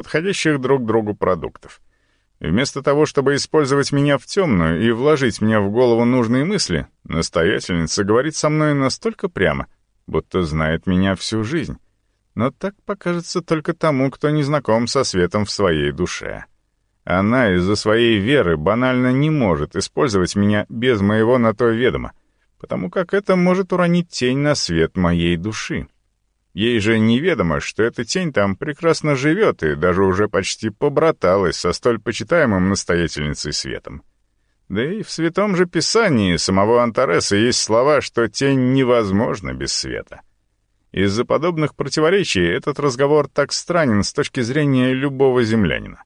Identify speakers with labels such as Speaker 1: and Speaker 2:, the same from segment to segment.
Speaker 1: подходящих друг другу продуктов. Вместо того, чтобы использовать меня в темную и вложить мне в голову нужные мысли, настоятельница говорит со мной настолько прямо, будто знает меня всю жизнь. Но так покажется только тому, кто не знаком со светом в своей душе. Она из-за своей веры банально не может использовать меня без моего на то ведома, потому как это может уронить тень на свет моей души. Ей же неведомо, что эта тень там прекрасно живет и даже уже почти побраталась со столь почитаемым настоятельницей светом. Да и в Святом же Писании самого Антареса есть слова, что тень невозможна без света. Из-за подобных противоречий этот разговор так странен с точки зрения любого землянина.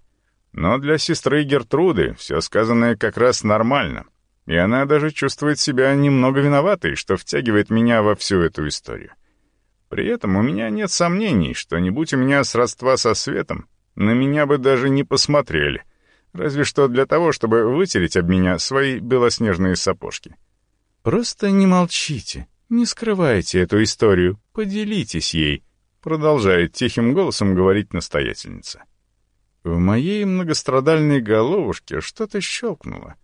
Speaker 1: Но для сестры Гертруды все сказанное как раз нормально, и она даже чувствует себя немного виноватой, что втягивает меня во всю эту историю. При этом у меня нет сомнений, что не будь у меня сродства со светом, на меня бы даже не посмотрели, разве что для того, чтобы вытереть об меня свои белоснежные сапожки. «Просто не молчите, не скрывайте эту историю, поделитесь ей», продолжает тихим голосом говорить настоятельница. В моей многострадальной головушке что-то щелкнуло —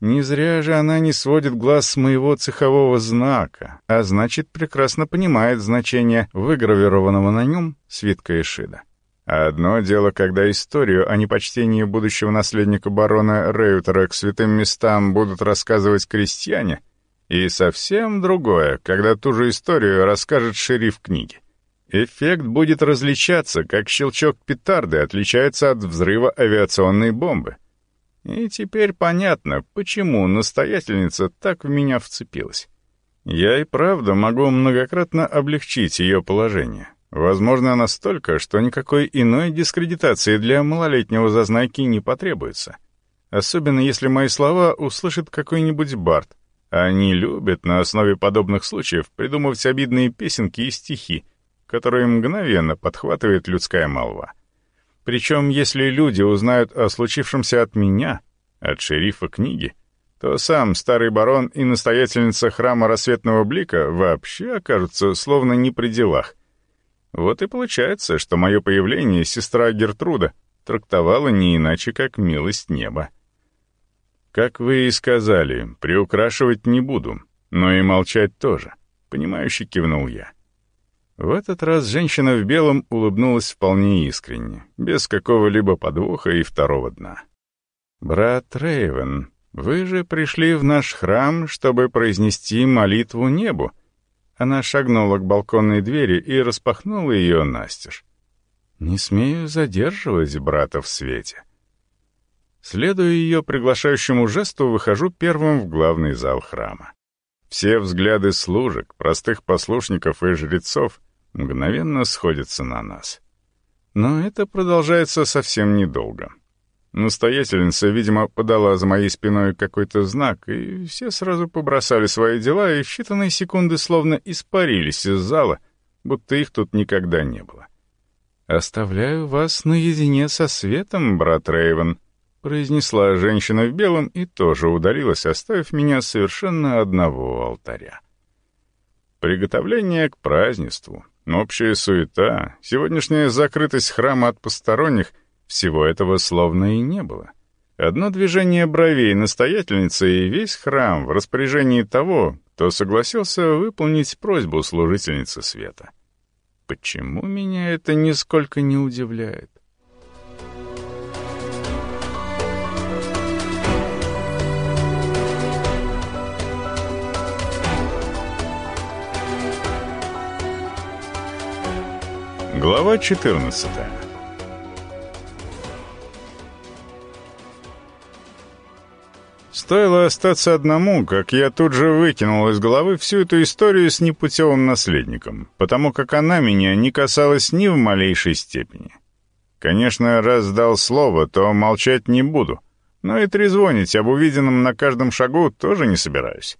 Speaker 1: не зря же она не сводит глаз с моего цехового знака, а значит, прекрасно понимает значение выгравированного на нем свитка Ишида. Одно дело, когда историю о непочтении будущего наследника барона Реютера к святым местам будут рассказывать крестьяне, и совсем другое, когда ту же историю расскажет шериф книги. Эффект будет различаться, как щелчок петарды отличается от взрыва авиационной бомбы. И теперь понятно, почему настоятельница так в меня вцепилась. Я и правда могу многократно облегчить ее положение. Возможно, настолько, что никакой иной дискредитации для малолетнего зазнайки не потребуется. Особенно если мои слова услышит какой-нибудь Барт. Они любят на основе подобных случаев придумывать обидные песенки и стихи, которые мгновенно подхватывает людская молва. Причем, если люди узнают о случившемся от меня, от шерифа книги, то сам старый барон и настоятельница храма рассветного блика вообще окажутся словно не при делах. Вот и получается, что мое появление сестра Гертруда трактовала не иначе, как милость неба. Как вы и сказали, приукрашивать не буду, но и молчать тоже, понимающе кивнул я. В этот раз женщина в белом улыбнулась вполне искренне, без какого-либо подвоха и второго дна. «Брат Рейвен, вы же пришли в наш храм, чтобы произнести молитву небу». Она шагнула к балконной двери и распахнула ее настежь. «Не смею задерживать брата в свете». Следуя ее приглашающему жесту, выхожу первым в главный зал храма. Все взгляды служек, простых послушников и жрецов мгновенно сходятся на нас. Но это продолжается совсем недолго. Настоятельница, видимо, подала за моей спиной какой-то знак, и все сразу побросали свои дела и в считанные секунды словно испарились из зала, будто их тут никогда не было. «Оставляю вас наедине со светом, брат Рейвен», — произнесла женщина в белом и тоже удалилась, оставив меня совершенно одного у алтаря. Приготовление к празднеству, общая суета, сегодняшняя закрытость храма от посторонних — всего этого словно и не было. Одно движение бровей настоятельницы и весь храм в распоряжении того, кто согласился выполнить просьбу служительницы света. Почему меня это нисколько не удивляет? Глава 14 Стоило остаться одному, как я тут же выкинул из головы всю эту историю с непутевым наследником, потому как она меня не касалась ни в малейшей степени. Конечно, раз дал слово, то молчать не буду, но и трезвонить об увиденном на каждом шагу тоже не собираюсь.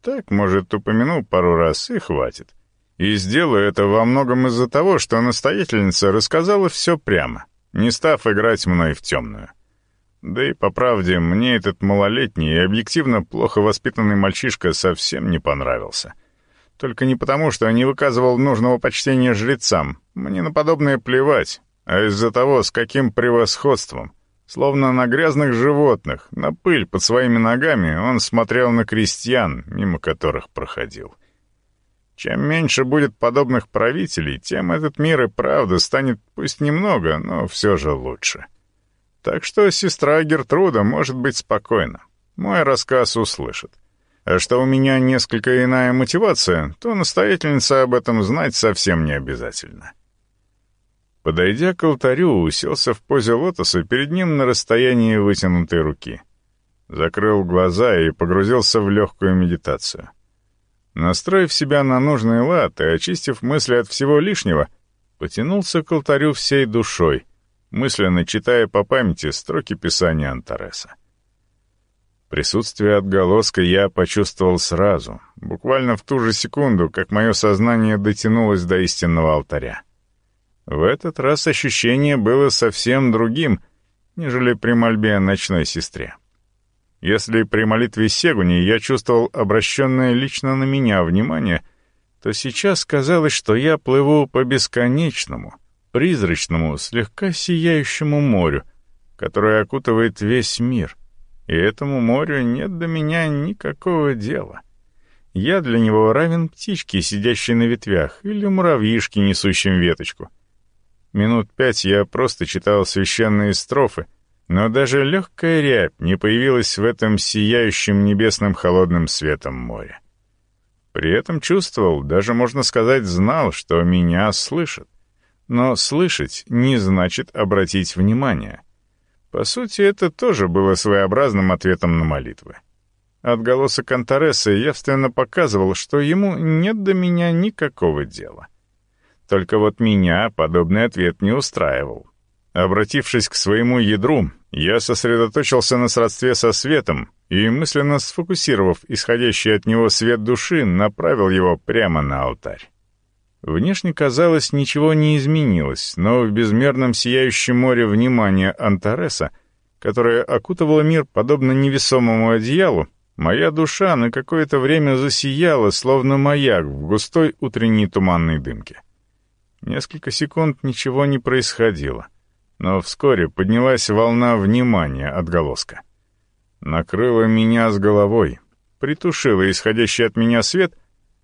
Speaker 1: Так, может, упомяну пару раз и хватит. И сделаю это во многом из-за того, что настоятельница рассказала все прямо, не став играть мной в темную. Да и, по правде, мне этот малолетний и объективно плохо воспитанный мальчишка совсем не понравился. Только не потому, что не выказывал нужного почтения жрецам. Мне на подобное плевать. а из-за того, с каким превосходством. Словно на грязных животных, на пыль под своими ногами, он смотрел на крестьян, мимо которых проходил. Чем меньше будет подобных правителей, тем этот мир и правда станет пусть немного, но все же лучше. Так что сестра Гертруда может быть спокойна. Мой рассказ услышит. А что у меня несколько иная мотивация, то настоятельница об этом знать совсем не обязательно. Подойдя к алтарю, уселся в позе лотоса перед ним на расстоянии вытянутой руки. Закрыл глаза и погрузился в легкую медитацию. Настроив себя на нужный лад и очистив мысли от всего лишнего, потянулся к алтарю всей душой, мысленно читая по памяти строки писания Антареса. Присутствие отголоска я почувствовал сразу, буквально в ту же секунду, как мое сознание дотянулось до истинного алтаря. В этот раз ощущение было совсем другим, нежели при мольбе о ночной сестре. Если при молитве Сегуни я чувствовал обращенное лично на меня внимание, то сейчас казалось, что я плыву по бесконечному, призрачному, слегка сияющему морю, которое окутывает весь мир, и этому морю нет до меня никакого дела. Я для него равен птичке, сидящей на ветвях, или муравьишке, несущим веточку. Минут пять я просто читал священные строфы — но даже легкая рябь не появилась в этом сияющем небесным холодным светом море. При этом чувствовал, даже можно сказать, знал, что меня слышат. Но слышать не значит обратить внимание. По сути, это тоже было своеобразным ответом на молитвы. Отголосок Антареса явственно показывал, что ему нет до меня никакого дела. Только вот меня подобный ответ не устраивал. Обратившись к своему ядру, я сосредоточился на сродстве со светом и, мысленно сфокусировав исходящий от него свет души, направил его прямо на алтарь. Внешне, казалось, ничего не изменилось, но в безмерном сияющем море внимания Антареса, которое окутывало мир подобно невесомому одеялу, моя душа на какое-то время засияла, словно маяк в густой утренней туманной дымке. Несколько секунд ничего не происходило — но вскоре поднялась волна внимания отголоска. Накрыла меня с головой, притушила исходящий от меня свет,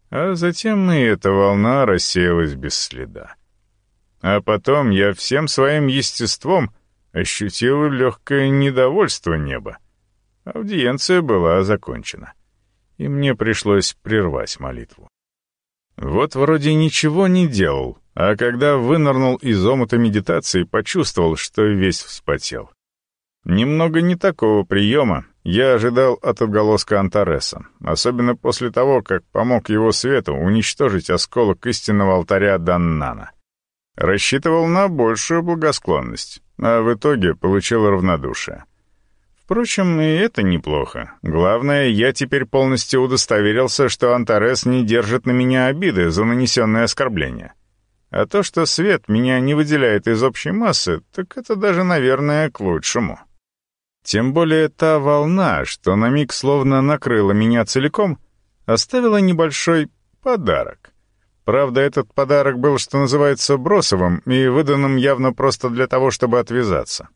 Speaker 1: а затем и эта волна рассеялась без следа. А потом я всем своим естеством ощутил легкое недовольство неба. Аудиенция была закончена, и мне пришлось прервать молитву. Вот вроде ничего не делал, а когда вынырнул из омута медитации, почувствовал, что весь вспотел. Немного не такого приема я ожидал от отголоска Антареса, особенно после того, как помог его свету уничтожить осколок истинного алтаря Даннана. Рассчитывал на большую благосклонность, а в итоге получил равнодушие. Впрочем, и это неплохо. Главное, я теперь полностью удостоверился, что Антарес не держит на меня обиды за нанесенное оскорбление. А то, что свет меня не выделяет из общей массы, так это даже, наверное, к лучшему. Тем более та волна, что на миг словно накрыла меня целиком, оставила небольшой подарок. Правда, этот подарок был, что называется, бросовым и выданным явно просто для того, чтобы отвязаться.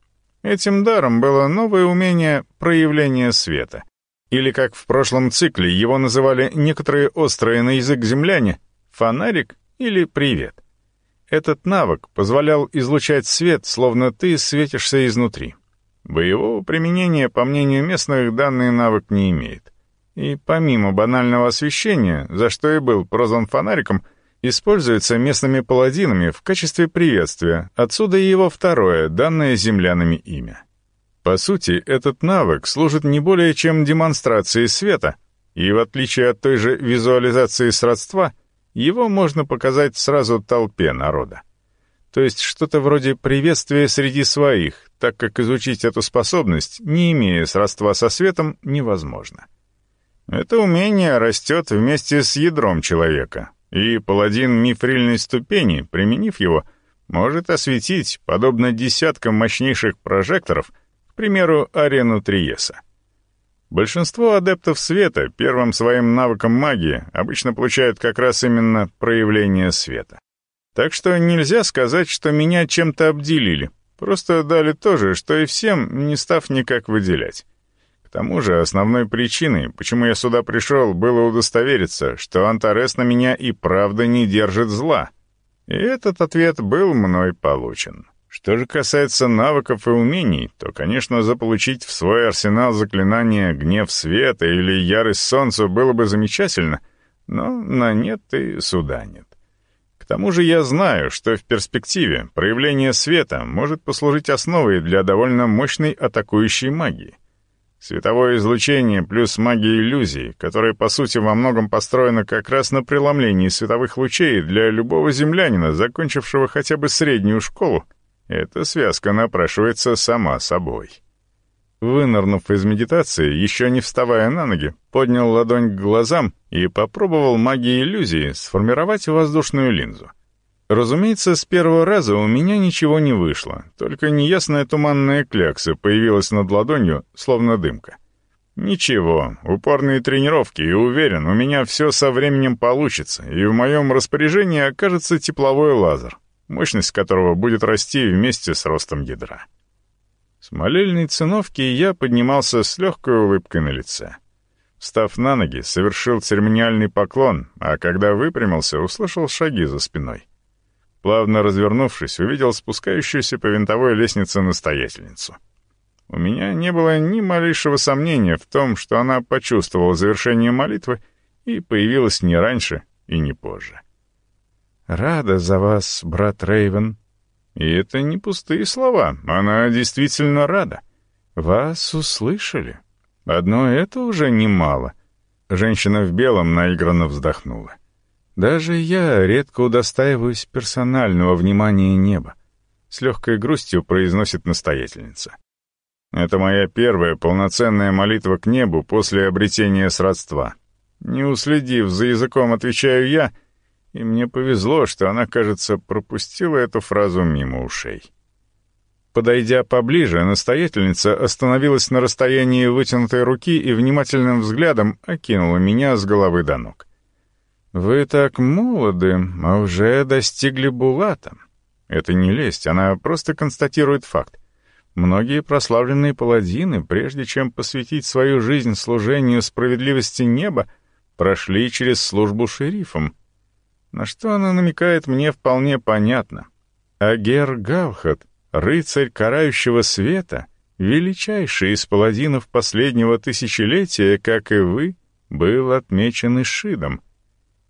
Speaker 1: Этим даром было новое умение проявления света. Или, как в прошлом цикле его называли некоторые острые на язык земляне, фонарик или привет — этот навык позволял излучать свет, словно ты светишься изнутри. Боевого применения, по мнению местных, данный навык не имеет. И помимо банального освещения, за что и был прозван фонариком, используется местными паладинами в качестве приветствия, отсюда и его второе, данное землянами имя. По сути, этот навык служит не более чем демонстрацией света, и в отличие от той же визуализации сродства, его можно показать сразу толпе народа. То есть что-то вроде приветствия среди своих, так как изучить эту способность, не имея сродства со светом, невозможно. Это умение растет вместе с ядром человека, и паладин мифрильной ступени, применив его, может осветить, подобно десяткам мощнейших прожекторов, к примеру, арену Триеса. Большинство адептов света первым своим навыком магии обычно получают как раз именно проявление света. Так что нельзя сказать, что меня чем-то обделили. Просто дали то же, что и всем, не став никак выделять. К тому же основной причиной, почему я сюда пришел, было удостовериться, что Антарес на меня и правда не держит зла. И этот ответ был мной получен. Что же касается навыков и умений, то, конечно, заполучить в свой арсенал заклинания «Гнев света» или «Ярость солнца» было бы замечательно, но на нет и суда нет. К тому же я знаю, что в перспективе проявление света может послужить основой для довольно мощной атакующей магии. Световое излучение плюс магия иллюзий, которая по сути во многом построена как раз на преломлении световых лучей для любого землянина, закончившего хотя бы среднюю школу, эта связка напрашивается сама собой. Вынырнув из медитации, еще не вставая на ноги, поднял ладонь к глазам и попробовал магией иллюзии сформировать воздушную линзу. Разумеется, с первого раза у меня ничего не вышло, только неясная туманная клякса появилась над ладонью, словно дымка. Ничего, упорные тренировки, и уверен, у меня все со временем получится, и в моем распоряжении окажется тепловой лазер, мощность которого будет расти вместе с ростом ядра. С молельной циновки я поднимался с легкой улыбкой на лице. Встав на ноги, совершил церемониальный поклон, а когда выпрямился, услышал шаги за спиной. Плавно развернувшись, увидел спускающуюся по винтовой лестнице настоятельницу. У меня не было ни малейшего сомнения в том, что она почувствовала завершение молитвы и появилась не раньше и не позже. «Рада за вас, брат Рейвен». И это не пустые слова, она действительно рада. «Вас услышали. Одно это уже немало». Женщина в белом наигранно вздохнула. «Даже я редко удостаиваюсь персонального внимания неба», — с легкой грустью произносит настоятельница. «Это моя первая полноценная молитва к небу после обретения сродства. Не уследив за языком, отвечаю я — и мне повезло, что она, кажется, пропустила эту фразу мимо ушей. Подойдя поближе, настоятельница остановилась на расстоянии вытянутой руки и внимательным взглядом окинула меня с головы до ног. «Вы так молоды, а уже достигли Булата». Это не лесть, она просто констатирует факт. Многие прославленные паладины, прежде чем посвятить свою жизнь служению справедливости неба, прошли через службу шерифом — на что она намекает, мне вполне понятно. Агер Галхат, рыцарь карающего света, величайший из паладинов последнего тысячелетия, как и вы, был отмечен Ишидом.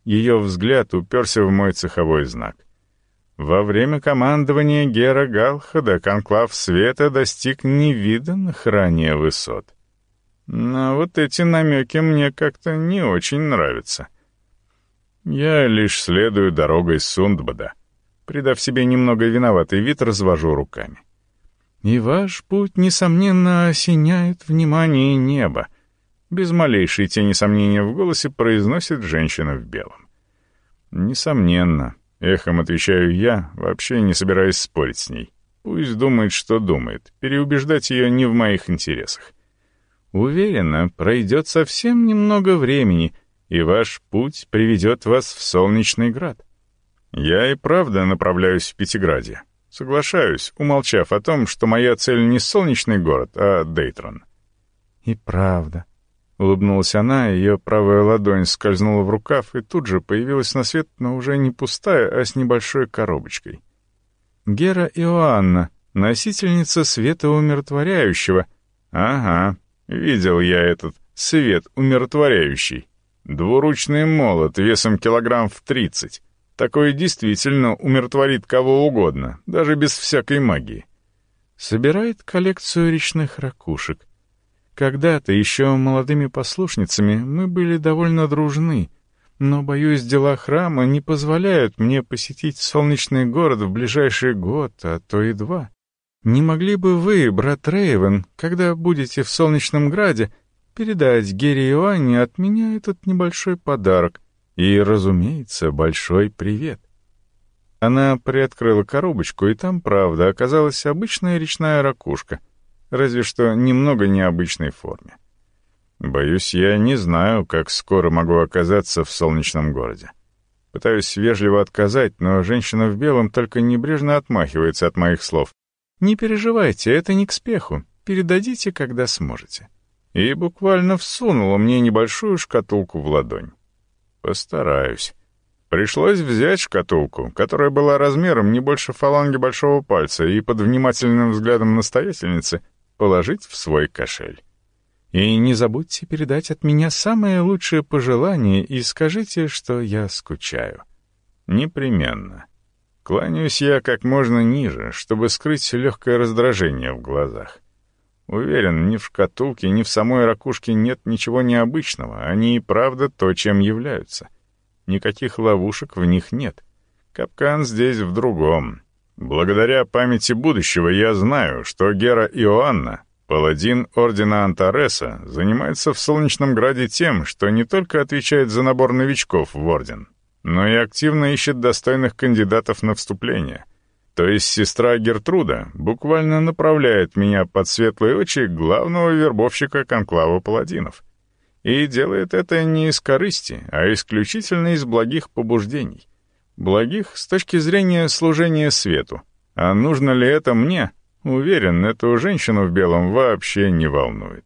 Speaker 1: Ее взгляд уперся в мой цеховой знак. Во время командования Гера Галхада конклав света достиг невиданных ранее высот. Но вот эти намеки мне как-то не очень нравятся. — я лишь следую дорогой Сундбада. Придав себе немного виноватый вид, развожу руками. И ваш путь, несомненно, осеняет внимание неба. Без малейшей тени сомнения в голосе произносит женщина в белом. Несомненно, эхом отвечаю я, вообще не собираясь спорить с ней. Пусть думает, что думает. Переубеждать ее не в моих интересах. Уверена, пройдет совсем немного времени — и ваш путь приведет вас в Солнечный Град. Я и правда направляюсь в Пятиграде. Соглашаюсь, умолчав о том, что моя цель не Солнечный город, а Дейтрон. И правда. Улыбнулась она, ее правая ладонь скользнула в рукав и тут же появилась на свет, но уже не пустая, а с небольшой коробочкой. Гера Иоанна, носительница света умиротворяющего. Ага, видел я этот свет умиротворяющий. Двуручный молот весом килограмм в тридцать. Такой действительно умиротворит кого угодно, даже без всякой магии. Собирает коллекцию речных ракушек. Когда-то, еще молодыми послушницами, мы были довольно дружны, но, боюсь, дела храма не позволяют мне посетить солнечный город в ближайший год, а то и два. Не могли бы вы, брат Рейвен, когда будете в Солнечном Граде, передать Гере Иоанне от меня этот небольшой подарок и, разумеется, большой привет. Она приоткрыла коробочку, и там, правда, оказалась обычная речная ракушка, разве что немного необычной форме. Боюсь, я не знаю, как скоро могу оказаться в солнечном городе. Пытаюсь вежливо отказать, но женщина в белом только небрежно отмахивается от моих слов. «Не переживайте, это не к спеху. Передадите, когда сможете». И буквально всунула мне небольшую шкатулку в ладонь. Постараюсь. Пришлось взять шкатулку, которая была размером не больше фаланги большого пальца, и под внимательным взглядом настоятельницы положить в свой кошель. И не забудьте передать от меня самое лучшее пожелание и скажите, что я скучаю. Непременно. Кланяюсь я как можно ниже, чтобы скрыть легкое раздражение в глазах. Уверен, ни в шкатулке, ни в самой ракушке нет ничего необычного, они и правда то, чем являются — Никаких ловушек в них нет. Капкан здесь в другом. Благодаря памяти будущего я знаю, что Гера Иоанна, паладин Ордена Антареса, занимается в Солнечном Граде тем, что не только отвечает за набор новичков в Орден, но и активно ищет достойных кандидатов на вступление. То есть сестра Гертруда буквально направляет меня под светлые очи главного вербовщика конклава паладинов — и делает это не из корысти, а исключительно из благих побуждений. Благих с точки зрения служения свету. А нужно ли это мне? Уверен, эту женщину в белом вообще не волнует.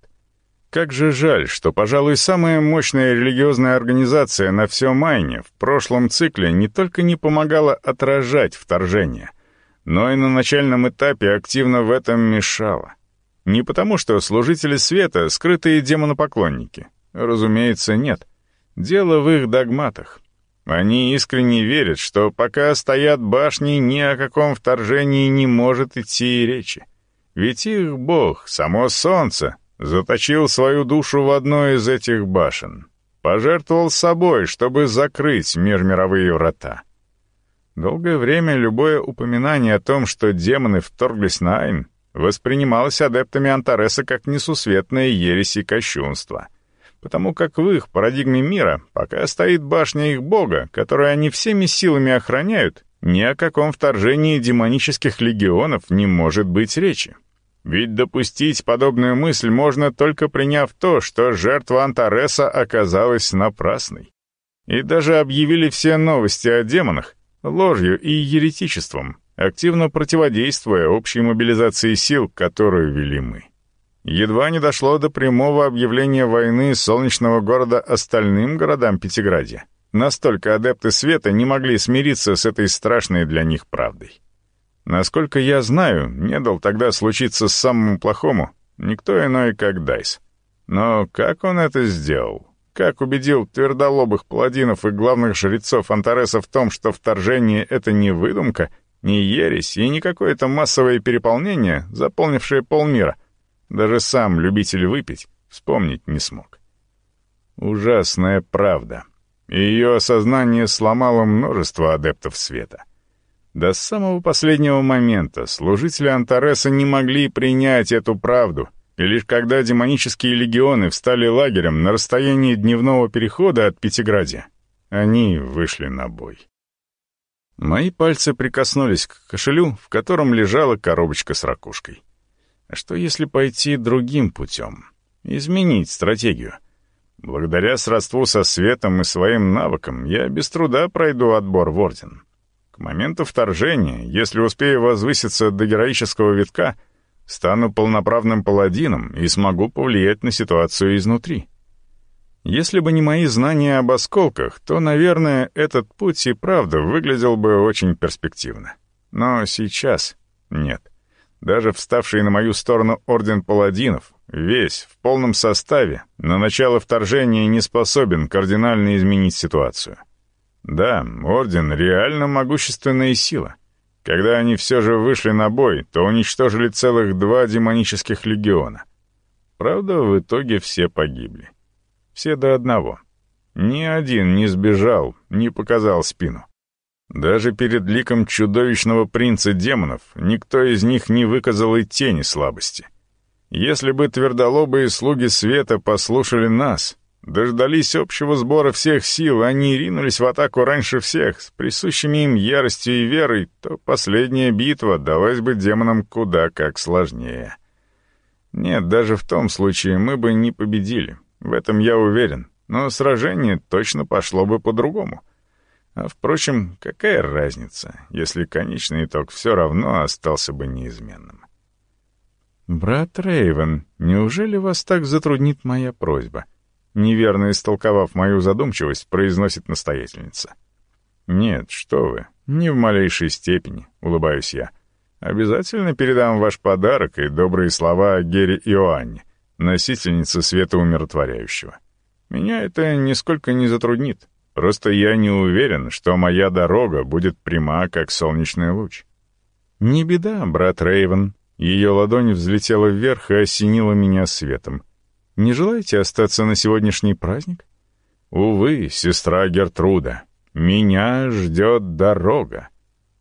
Speaker 1: Как же жаль, что, пожалуй, самая мощная религиозная организация на всем Майне в прошлом цикле не только не помогала отражать вторжение, но и на начальном этапе активно в этом мешала. Не потому, что служители света — скрытые демонопоклонники, Разумеется, нет. Дело в их догматах. Они искренне верят, что пока стоят башни, ни о каком вторжении не может идти и речи. Ведь их бог, само солнце, заточил свою душу в одной из этих башен. Пожертвовал собой, чтобы закрыть мир мировые врата. Долгое время любое упоминание о том, что демоны вторглись на Айн, воспринималось адептами Антареса как несусветная ересь и кощунство — потому как в их парадигме мира пока стоит башня их бога, которую они всеми силами охраняют, ни о каком вторжении демонических легионов не может быть речи. Ведь допустить подобную мысль можно только приняв то, что жертва Антареса оказалась напрасной. И даже объявили все новости о демонах ложью и еретичеством, активно противодействуя общей мобилизации сил, которую вели мы. Едва не дошло до прямого объявления войны солнечного города остальным городам Пятиградия. Настолько адепты света не могли смириться с этой страшной для них правдой. Насколько я знаю, не дал тогда случиться самому плохому никто иной, как Дайс. Но как он это сделал? Как убедил твердолобых паладинов и главных жрецов Антареса в том, что вторжение — это не выдумка, не ересь и не какое-то массовое переполнение, заполнившее полмира — даже сам любитель выпить вспомнить не смог. Ужасная правда. Ее осознание сломало множество адептов света. До самого последнего момента служители Антареса не могли принять эту правду, и лишь когда демонические легионы встали лагерем на расстоянии дневного перехода от Пятиградия, они вышли на бой. Мои пальцы прикоснулись к кошелю, в котором лежала коробочка с ракушкой. А что если пойти другим путем? Изменить стратегию? Благодаря сродству со светом и своим навыкам я без труда пройду отбор в Орден. К моменту вторжения, если успею возвыситься до героического витка, стану полноправным паладином и смогу повлиять на ситуацию изнутри. Если бы не мои знания об осколках, то, наверное, этот путь и правда выглядел бы очень перспективно. Но сейчас нет. Даже вставший на мою сторону Орден Паладинов, весь, в полном составе, на начало вторжения не способен кардинально изменить ситуацию. Да, Орден — реально могущественная сила. Когда они все же вышли на бой, то уничтожили целых два демонических легиона. Правда, в итоге все погибли. Все до одного. Ни один не сбежал, не показал спину. Даже перед ликом чудовищного принца демонов никто из них не выказал и тени слабости. Если бы твердолобые слуги света послушали нас, дождались общего сбора всех сил, они ринулись в атаку раньше всех, с присущими им яростью и верой, то последняя битва далась бы демонам куда как сложнее. Нет, даже в том случае мы бы не победили, в этом я уверен, но сражение точно пошло бы по-другому — А впрочем, какая разница, если конечный итог все равно остался бы неизменным? «Брат Рейвен, неужели вас так затруднит моя просьба?» Неверно истолковав мою задумчивость, произносит настоятельница. «Нет, что вы, не в малейшей степени», — улыбаюсь я. «Обязательно передам ваш подарок и добрые слова о Гере Иоанне, носительнице света умиротворяющего. Меня это нисколько не затруднит, просто я не уверен, что моя дорога будет пряма, как солнечный луч». «Не беда, брат Рейвен». Ее ладонь взлетела вверх и осенила меня светом. Не желаете остаться на сегодняшний праздник? Увы, сестра Гертруда, меня ждет дорога.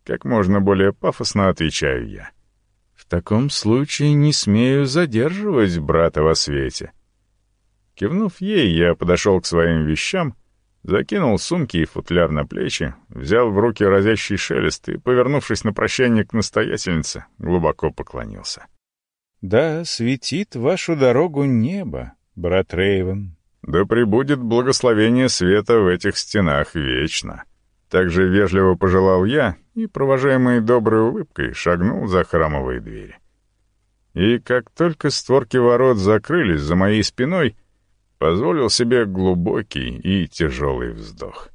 Speaker 1: Как можно более пафосно отвечаю я. В таком случае не смею задерживать брата во свете. Кивнув ей, я подошел к своим вещам, закинул сумки и футляр на плечи, взял в руки разящий шелест и, повернувшись на прощание к настоятельнице, глубоко поклонился. Да, светит вашу дорогу небо, брат Рейвен. Да пребудет благословение света в этих стенах вечно. Также вежливо пожелал я и, провожаемый доброй улыбкой, шагнул за храмовые двери. И как только створки ворот закрылись за моей спиной, позволил себе глубокий и тяжелый вздох.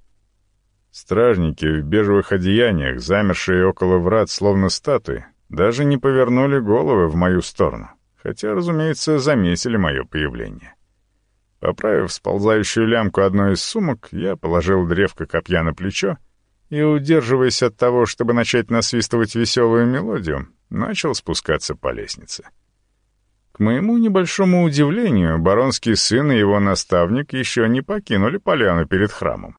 Speaker 1: Стражники в бежевых одеяниях, замершие около врат словно статуи, даже не повернули головы в мою сторону, хотя, разумеется, заметили мое появление. Поправив сползающую лямку одной из сумок, я положил древко копья на плечо и, удерживаясь от того, чтобы начать насвистывать веселую мелодию, начал спускаться по лестнице. К моему небольшому удивлению, баронский сын и его наставник еще не покинули поляну перед храмом.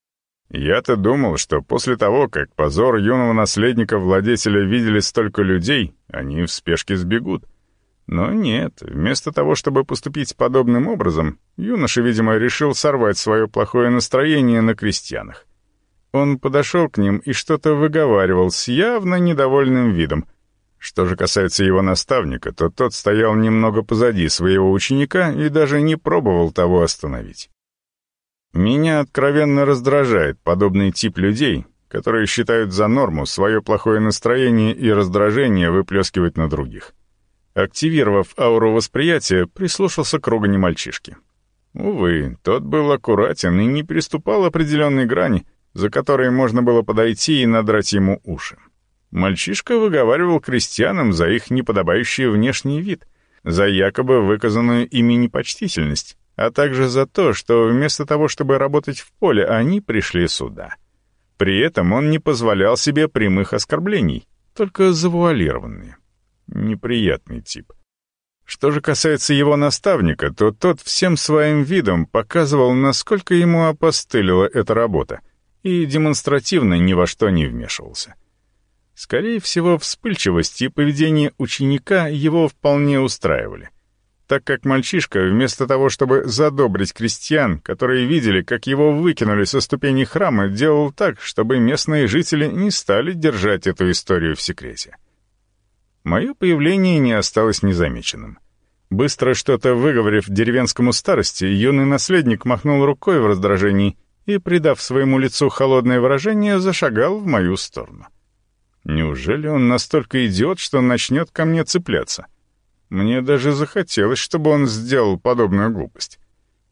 Speaker 1: Я-то думал, что после того, как позор юного наследника-владетеля видели столько людей, они в спешке сбегут. Но нет, вместо того, чтобы поступить подобным образом, юноша, видимо, решил сорвать свое плохое настроение на крестьянах. Он подошел к ним и что-то выговаривал с явно недовольным видом. Что же касается его наставника, то тот стоял немного позади своего ученика и даже не пробовал того остановить. Меня откровенно раздражает подобный тип людей, которые считают за норму свое плохое настроение и раздражение выплескивать на других. Активировав ауру восприятия, прислушался к ругани мальчишки. Увы, тот был аккуратен и не переступал определенной грани, за которой можно было подойти и надрать ему уши. Мальчишка выговаривал крестьянам за их неподобающий внешний вид, за якобы выказанную ими непочтительность, а также за то, что вместо того, чтобы работать в поле, они пришли сюда. При этом он не позволял себе прямых оскорблений, только завуалированные. Неприятный тип. Что же касается его наставника, то тот всем своим видом показывал, насколько ему опостылила эта работа, и демонстративно ни во что не вмешивался. Скорее всего, вспыльчивость и поведение ученика его вполне устраивали — так как мальчишка, вместо того, чтобы задобрить крестьян, которые видели, как его выкинули со ступеней храма, делал так, чтобы местные жители не стали держать эту историю в секрете. Мое появление не осталось незамеченным. Быстро что-то выговорив деревенскому старости, юный наследник махнул рукой в раздражении и, придав своему лицу холодное выражение, зашагал в мою сторону. Неужели он настолько идиот, что начнет ко мне цепляться? — мне даже захотелось, чтобы он сделал подобную глупость.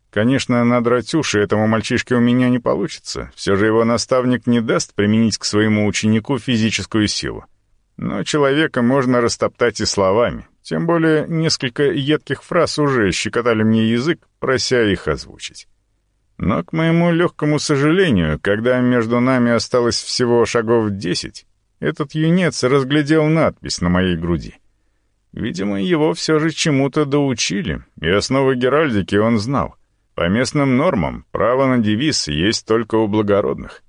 Speaker 1: Конечно, надрать уши этому мальчишке у меня не получится. Все же его наставник не даст применить к своему ученику физическую силу. Но человека можно растоптать и словами. Тем более несколько едких фраз уже щекотали мне язык, прося их озвучить. Но, к моему легкому сожалению, когда между нами осталось всего шагов десять, этот юнец разглядел надпись на моей груди — Видимо, его все же чему-то доучили, и основы геральдики он знал. По местным нормам право на девиз есть только у благородных.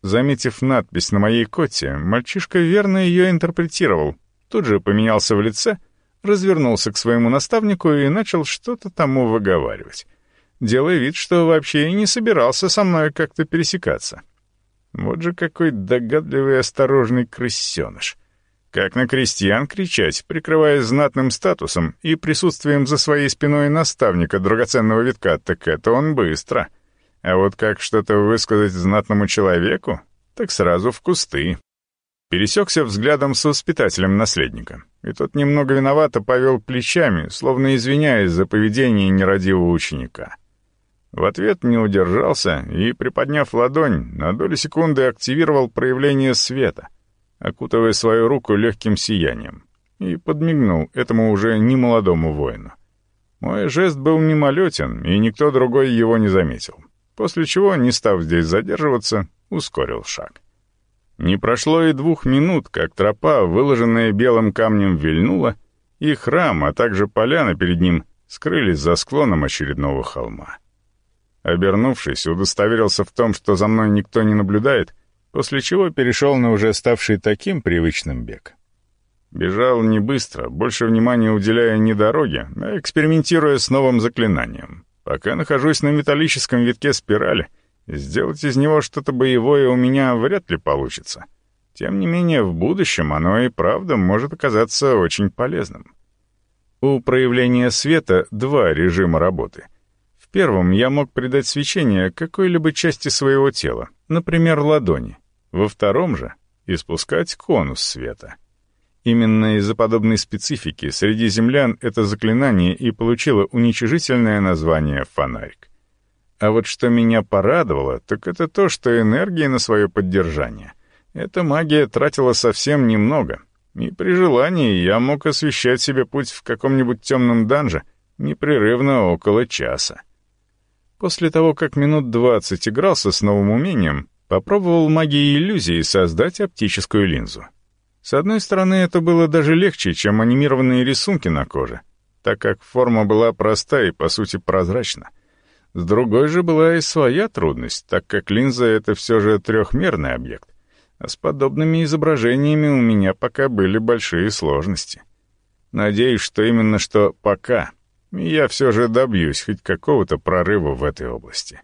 Speaker 1: Заметив надпись на моей коте, мальчишка верно ее интерпретировал, тут же поменялся в лице, развернулся к своему наставнику и начал что-то тому выговаривать, делая вид, что вообще и не собирался со мной как-то пересекаться. Вот же какой догадливый и осторожный крысеныш. Как на крестьян кричать, прикрываясь знатным статусом и присутствием за своей спиной наставника драгоценного витка, так это он быстро. А вот как что-то высказать знатному человеку? так сразу в кусты. Пересекся взглядом с воспитателем наследника, и тот немного виновато повел плечами, словно извиняясь за поведение нерадивого ученика. В ответ не удержался и, приподняв ладонь, на долю секунды активировал проявление света, окутывая свою руку легким сиянием, и подмигнул этому уже немолодому воину. Мой жест был мимолетен, и никто другой его не заметил, после чего, не став здесь задерживаться, ускорил шаг. Не прошло и двух минут, как тропа, выложенная белым камнем, вильнула, и храм, а также поляна перед ним скрылись за склоном очередного холма. Обернувшись, удостоверился в том, что за мной никто не наблюдает, после чего перешел на уже ставший таким привычным бег. Бежал не быстро, больше внимания уделяя не дороге, а экспериментируя с новым заклинанием. Пока нахожусь на металлическом витке спирали, сделать из него что-то боевое у меня вряд ли получится. Тем не менее, в будущем оно и правда может оказаться очень полезным. У проявления света два режима работы — первом я мог придать свечение какой-либо части своего тела, например, ладони. Во втором же — испускать конус света. Именно из-за подобной специфики среди землян это заклинание и получило уничижительное название «фонарик». А вот что меня порадовало, так это то, что энергии на свое поддержание эта магия тратила совсем немного, и при желании я мог освещать себе путь в каком-нибудь темном данже непрерывно около часа. После того, как минут двадцать игрался с новым умением, попробовал магией иллюзии создать оптическую линзу. С одной стороны, это было даже легче, чем анимированные рисунки на коже, так как форма была проста и, по сути, прозрачна. С другой же была и своя трудность, так как линза — это все же трехмерный объект, а с подобными изображениями у меня пока были большие сложности. Надеюсь, что именно что «пока», я все же добьюсь хоть какого-то прорыва в этой области.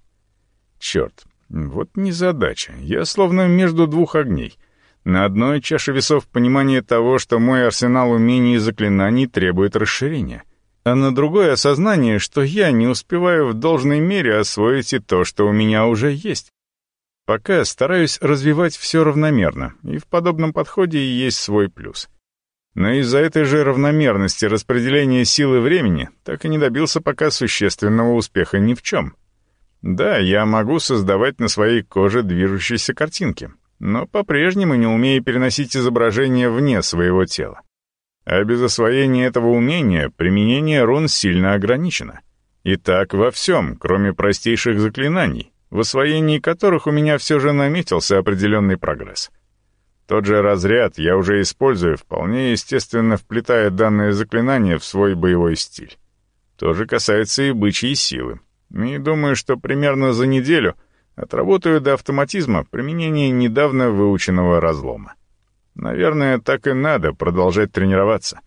Speaker 1: Черт, вот незадача. Я словно между двух огней. На одной чаше весов понимание того, что мой арсенал умений и заклинаний требует расширения, а на другой осознание, что я не успеваю в должной мере освоить и то, что у меня уже есть. Пока стараюсь развивать все равномерно, и в подобном подходе и есть свой плюс — но из-за этой же равномерности распределения силы времени так и не добился пока существенного успеха ни в чем. Да, я могу создавать на своей коже движущиеся картинки, но по-прежнему не умею переносить изображение вне своего тела. А без освоения этого умения применение рун сильно ограничено. И так во всем, кроме простейших заклинаний, в освоении которых у меня все же наметился определенный прогресс — тот же разряд я уже использую, вполне естественно вплетая данное заклинание в свой боевой стиль. То же касается и бычьей силы. И думаю, что примерно за неделю отработаю до автоматизма применение недавно выученного разлома. Наверное, так и надо продолжать тренироваться.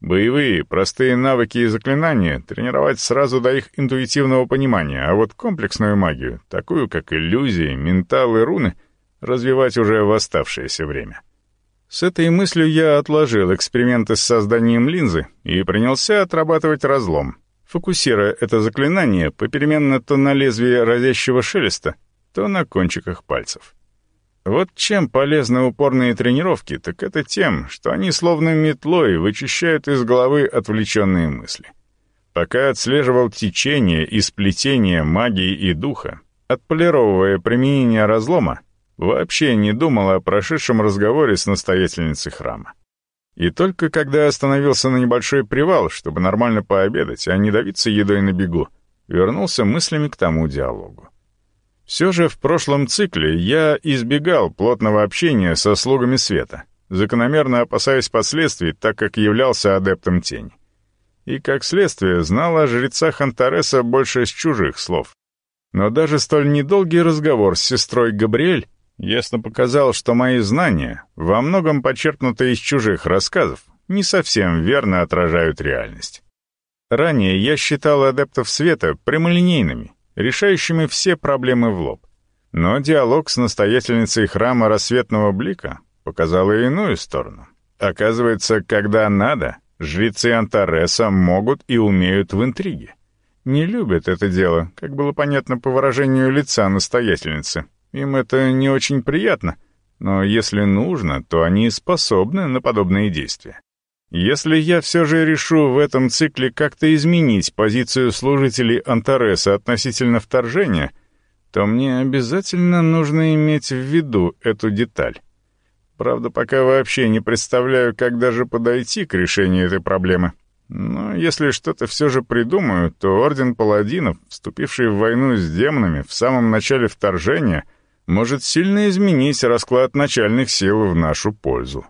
Speaker 1: Боевые, простые навыки и заклинания тренировать сразу до их интуитивного понимания, а вот комплексную магию, такую как иллюзии, ментал и руны — развивать уже в оставшееся время. С этой мыслью я отложил эксперименты с созданием линзы и принялся отрабатывать разлом, фокусируя это заклинание попеременно то на лезвии разящего шелеста, то на кончиках пальцев. Вот чем полезны упорные тренировки, так это тем, что они словно метлой вычищают из головы отвлеченные мысли. Пока отслеживал течение и сплетение магии и духа, отполировывая применение разлома, Вообще не думал о прошедшем разговоре с настоятельницей храма. И только когда остановился на небольшой привал, чтобы нормально пообедать, а не давиться едой на бегу, вернулся мыслями к тому диалогу. Все же в прошлом цикле я избегал плотного общения со слугами света, закономерно опасаясь последствий, так как являлся адептом тени. И, как следствие, знал о жрецах Антареса больше с чужих слов. Но даже столь недолгий разговор с сестрой Габриэль ясно показал, что мои знания, во многом почерпнутые из чужих рассказов, не совсем верно отражают реальность. Ранее я считал адептов света прямолинейными, решающими все проблемы в лоб. Но диалог с настоятельницей храма рассветного блика показал иную сторону. Оказывается, когда надо, жрецы Антареса могут и умеют в интриге. Не любят это дело, как было понятно по выражению лица настоятельницы, им это не очень приятно, Но если нужно, то они способны на подобные действия. Если я все же решу в этом цикле как-то изменить позицию служителей Антареса относительно вторжения, то мне обязательно нужно иметь в виду эту деталь. Правда, пока вообще не представляю, как даже подойти к решению этой проблемы. Но если что-то все же придумаю, то Орден Паладинов, вступивший в войну с демонами в самом начале вторжения, может сильно изменить расклад начальных сил в нашу пользу.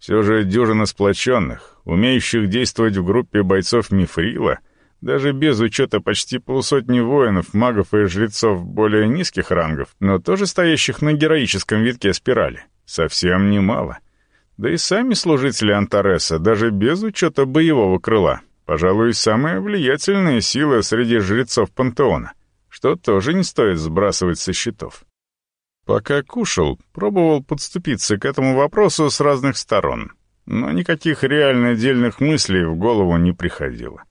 Speaker 1: Все же дюжина сплоченных, умеющих действовать в группе бойцов Мифрила, даже без учета почти полусотни воинов, магов и жрецов более низких рангов, но тоже стоящих на героическом витке спирали, совсем немало. Да и сами служители Антареса, даже без учета боевого крыла, пожалуй, самая влиятельная сила среди жрецов Пантеона, что тоже не стоит сбрасывать со счетов. Пока кушал, пробовал подступиться к этому вопросу с разных сторон, но никаких реально дельных мыслей в голову не приходило.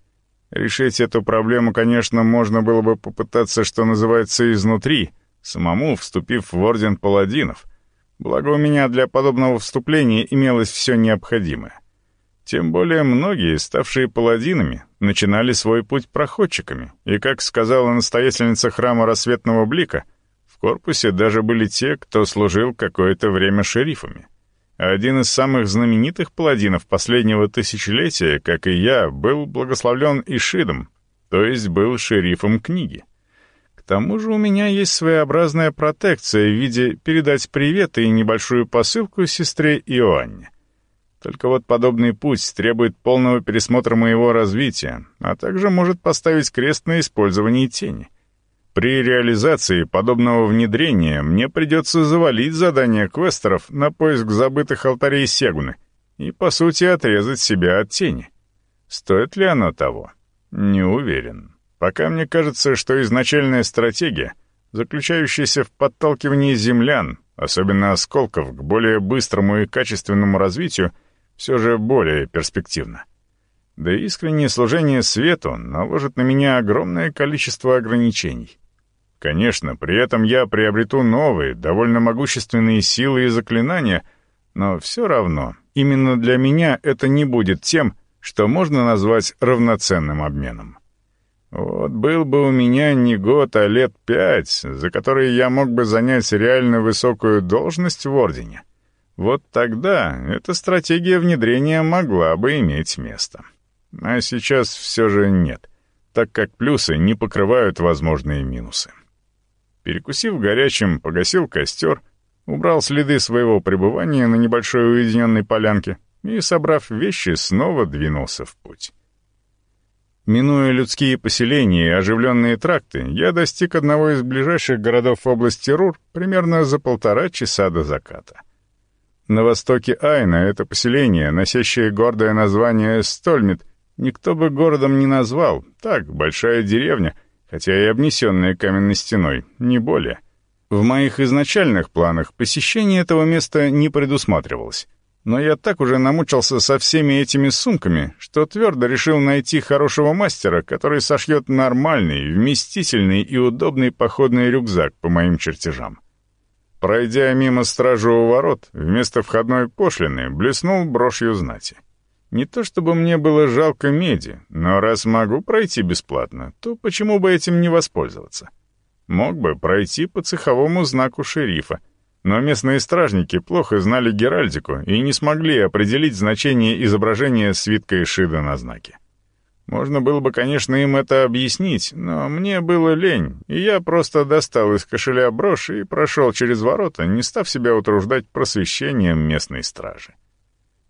Speaker 1: Решить эту проблему, конечно, можно было бы попытаться, что называется, изнутри, самому вступив в Орден Паладинов. Благо у меня для подобного вступления имелось все необходимое. Тем более многие, ставшие паладинами, начинали свой путь проходчиками, и, как сказала настоятельница храма Рассветного Блика, корпусе даже были те, кто служил какое-то время шерифами. Один из самых знаменитых паладинов последнего тысячелетия, как и я, был благословлен Ишидом, то есть был шерифом книги. К тому же у меня есть своеобразная протекция в виде передать привет и небольшую посылку сестре Иоанне. Только вот подобный путь требует полного пересмотра моего развития, а также может поставить крест на использовании тени. При реализации подобного внедрения мне придется завалить задание квестеров на поиск забытых алтарей Сегуны и, по сути, отрезать себя от тени. Стоит ли оно того? Не уверен. Пока мне кажется, что изначальная стратегия, заключающаяся в подталкивании землян, особенно осколков, к более быстрому и качественному развитию, все же более перспективна. Да и искреннее служение свету наложит на меня огромное количество ограничений. Конечно, при этом я приобрету новые, довольно могущественные силы и заклинания, но все равно, именно для меня это не будет тем, что можно назвать равноценным обменом. Вот был бы у меня не год, а лет пять, за которые я мог бы занять реально высокую должность в Ордене. Вот тогда эта стратегия внедрения могла бы иметь место. А сейчас все же нет, так как плюсы не покрывают возможные минусы. Перекусив горячим, погасил костер, убрал следы своего пребывания на небольшой уединенной полянке и, собрав вещи, снова двинулся в путь. Минуя людские поселения и оживленные тракты, я достиг одного из ближайших городов области Рур примерно за полтора часа до заката. На востоке Айна это поселение, носящее гордое название Стольмит, никто бы городом не назвал, так, большая деревня — хотя и обнесенная каменной стеной, не более. В моих изначальных планах посещение этого места не предусматривалось. Но я так уже намучился со всеми этими сумками, что твердо решил найти хорошего мастера, который сошьет нормальный, вместительный и удобный походный рюкзак по моим чертежам. Пройдя мимо стражи у ворот, вместо входной пошлины блеснул брошью знати. Не то чтобы мне было жалко меди, но раз могу пройти бесплатно, то почему бы этим не воспользоваться? Мог бы пройти по цеховому знаку шерифа, но местные стражники плохо знали геральдику и не смогли определить значение изображения свитка Ишида на знаке. Можно было бы, конечно, им это объяснить, но мне было лень, и я просто достал из кошеля брошь и прошел через ворота, не став себя утруждать просвещением местной стражи.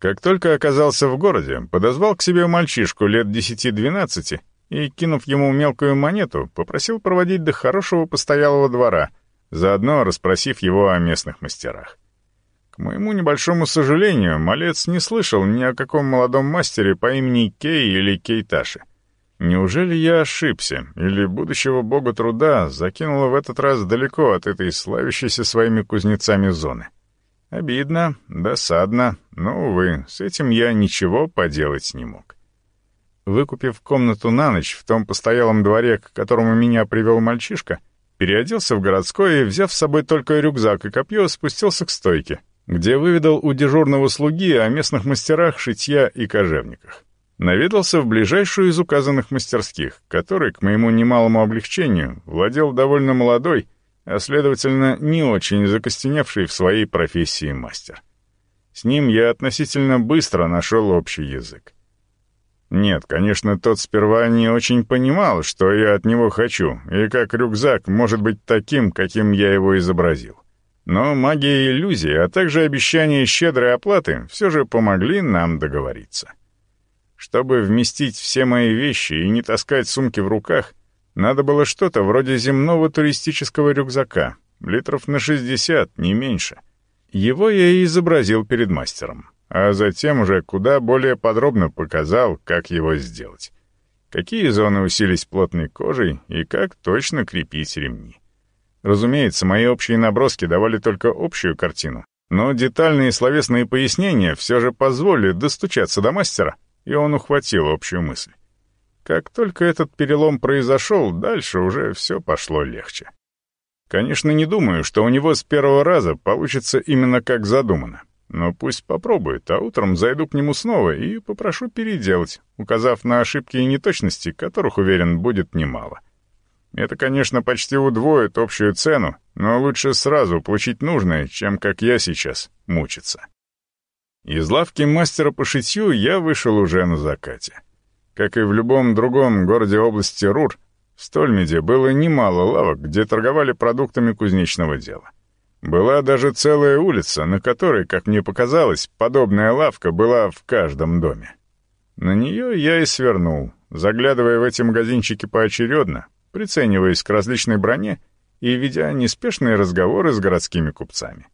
Speaker 1: Как только оказался в городе, подозвал к себе мальчишку лет 10-12 и, кинув ему мелкую монету, попросил проводить до хорошего постоялого двора, заодно расспросив его о местных мастерах. К моему небольшому сожалению, малец не слышал ни о каком молодом мастере по имени Кей или Кейташи. Неужели я ошибся, или будущего бога труда закинуло в этот раз далеко от этой славящейся своими кузнецами зоны? Обидно, досадно, но, увы, с этим я ничего поделать не мог. Выкупив комнату на ночь в том постоялом дворе, к которому меня привел мальчишка, Переоделся в городской и, взяв с собой только рюкзак и копье, спустился к стойке, где выведал у дежурного слуги о местных мастерах шитья и кожевниках. Наведался в ближайшую из указанных мастерских, который, к моему немалому облегчению, владел довольно молодой, а, следовательно, не очень закостеневший в своей профессии мастер. С ним я относительно быстро нашел общий язык. Нет, конечно, тот сперва не очень понимал, что я от него хочу, и как рюкзак может быть таким, каким я его изобразил. Но магия иллюзии, а также обещание щедрой оплаты все же помогли нам договориться. Чтобы вместить все мои вещи и не таскать сумки в руках, надо было что-то вроде земного туристического рюкзака, литров на 60, не меньше. Его я и изобразил перед мастером а затем уже куда более подробно показал, как его сделать. Какие зоны усились плотной кожей и как точно крепить ремни. Разумеется, мои общие наброски давали только общую картину, но детальные словесные пояснения все же позволили достучаться до мастера, и он ухватил общую мысль. Как только этот перелом произошел, дальше уже все пошло легче. Конечно, не думаю, что у него с первого раза получится именно как задумано. Но пусть попробует, а утром зайду к нему снова и попрошу переделать, указав на ошибки и неточности, которых, уверен, будет немало. Это, конечно, почти удвоит общую цену, но лучше сразу получить нужное, чем, как я сейчас, мучиться. Из лавки мастера по шитью я вышел уже на закате. Как и в любом другом городе области Рур, в Стольмеде было немало лавок, где торговали продуктами кузнечного дела. Была даже целая улица, на которой, как мне показалось, подобная лавка была в каждом доме. На нее я и свернул, заглядывая в эти магазинчики поочередно, прицениваясь к различной броне и ведя неспешные разговоры с городскими купцами.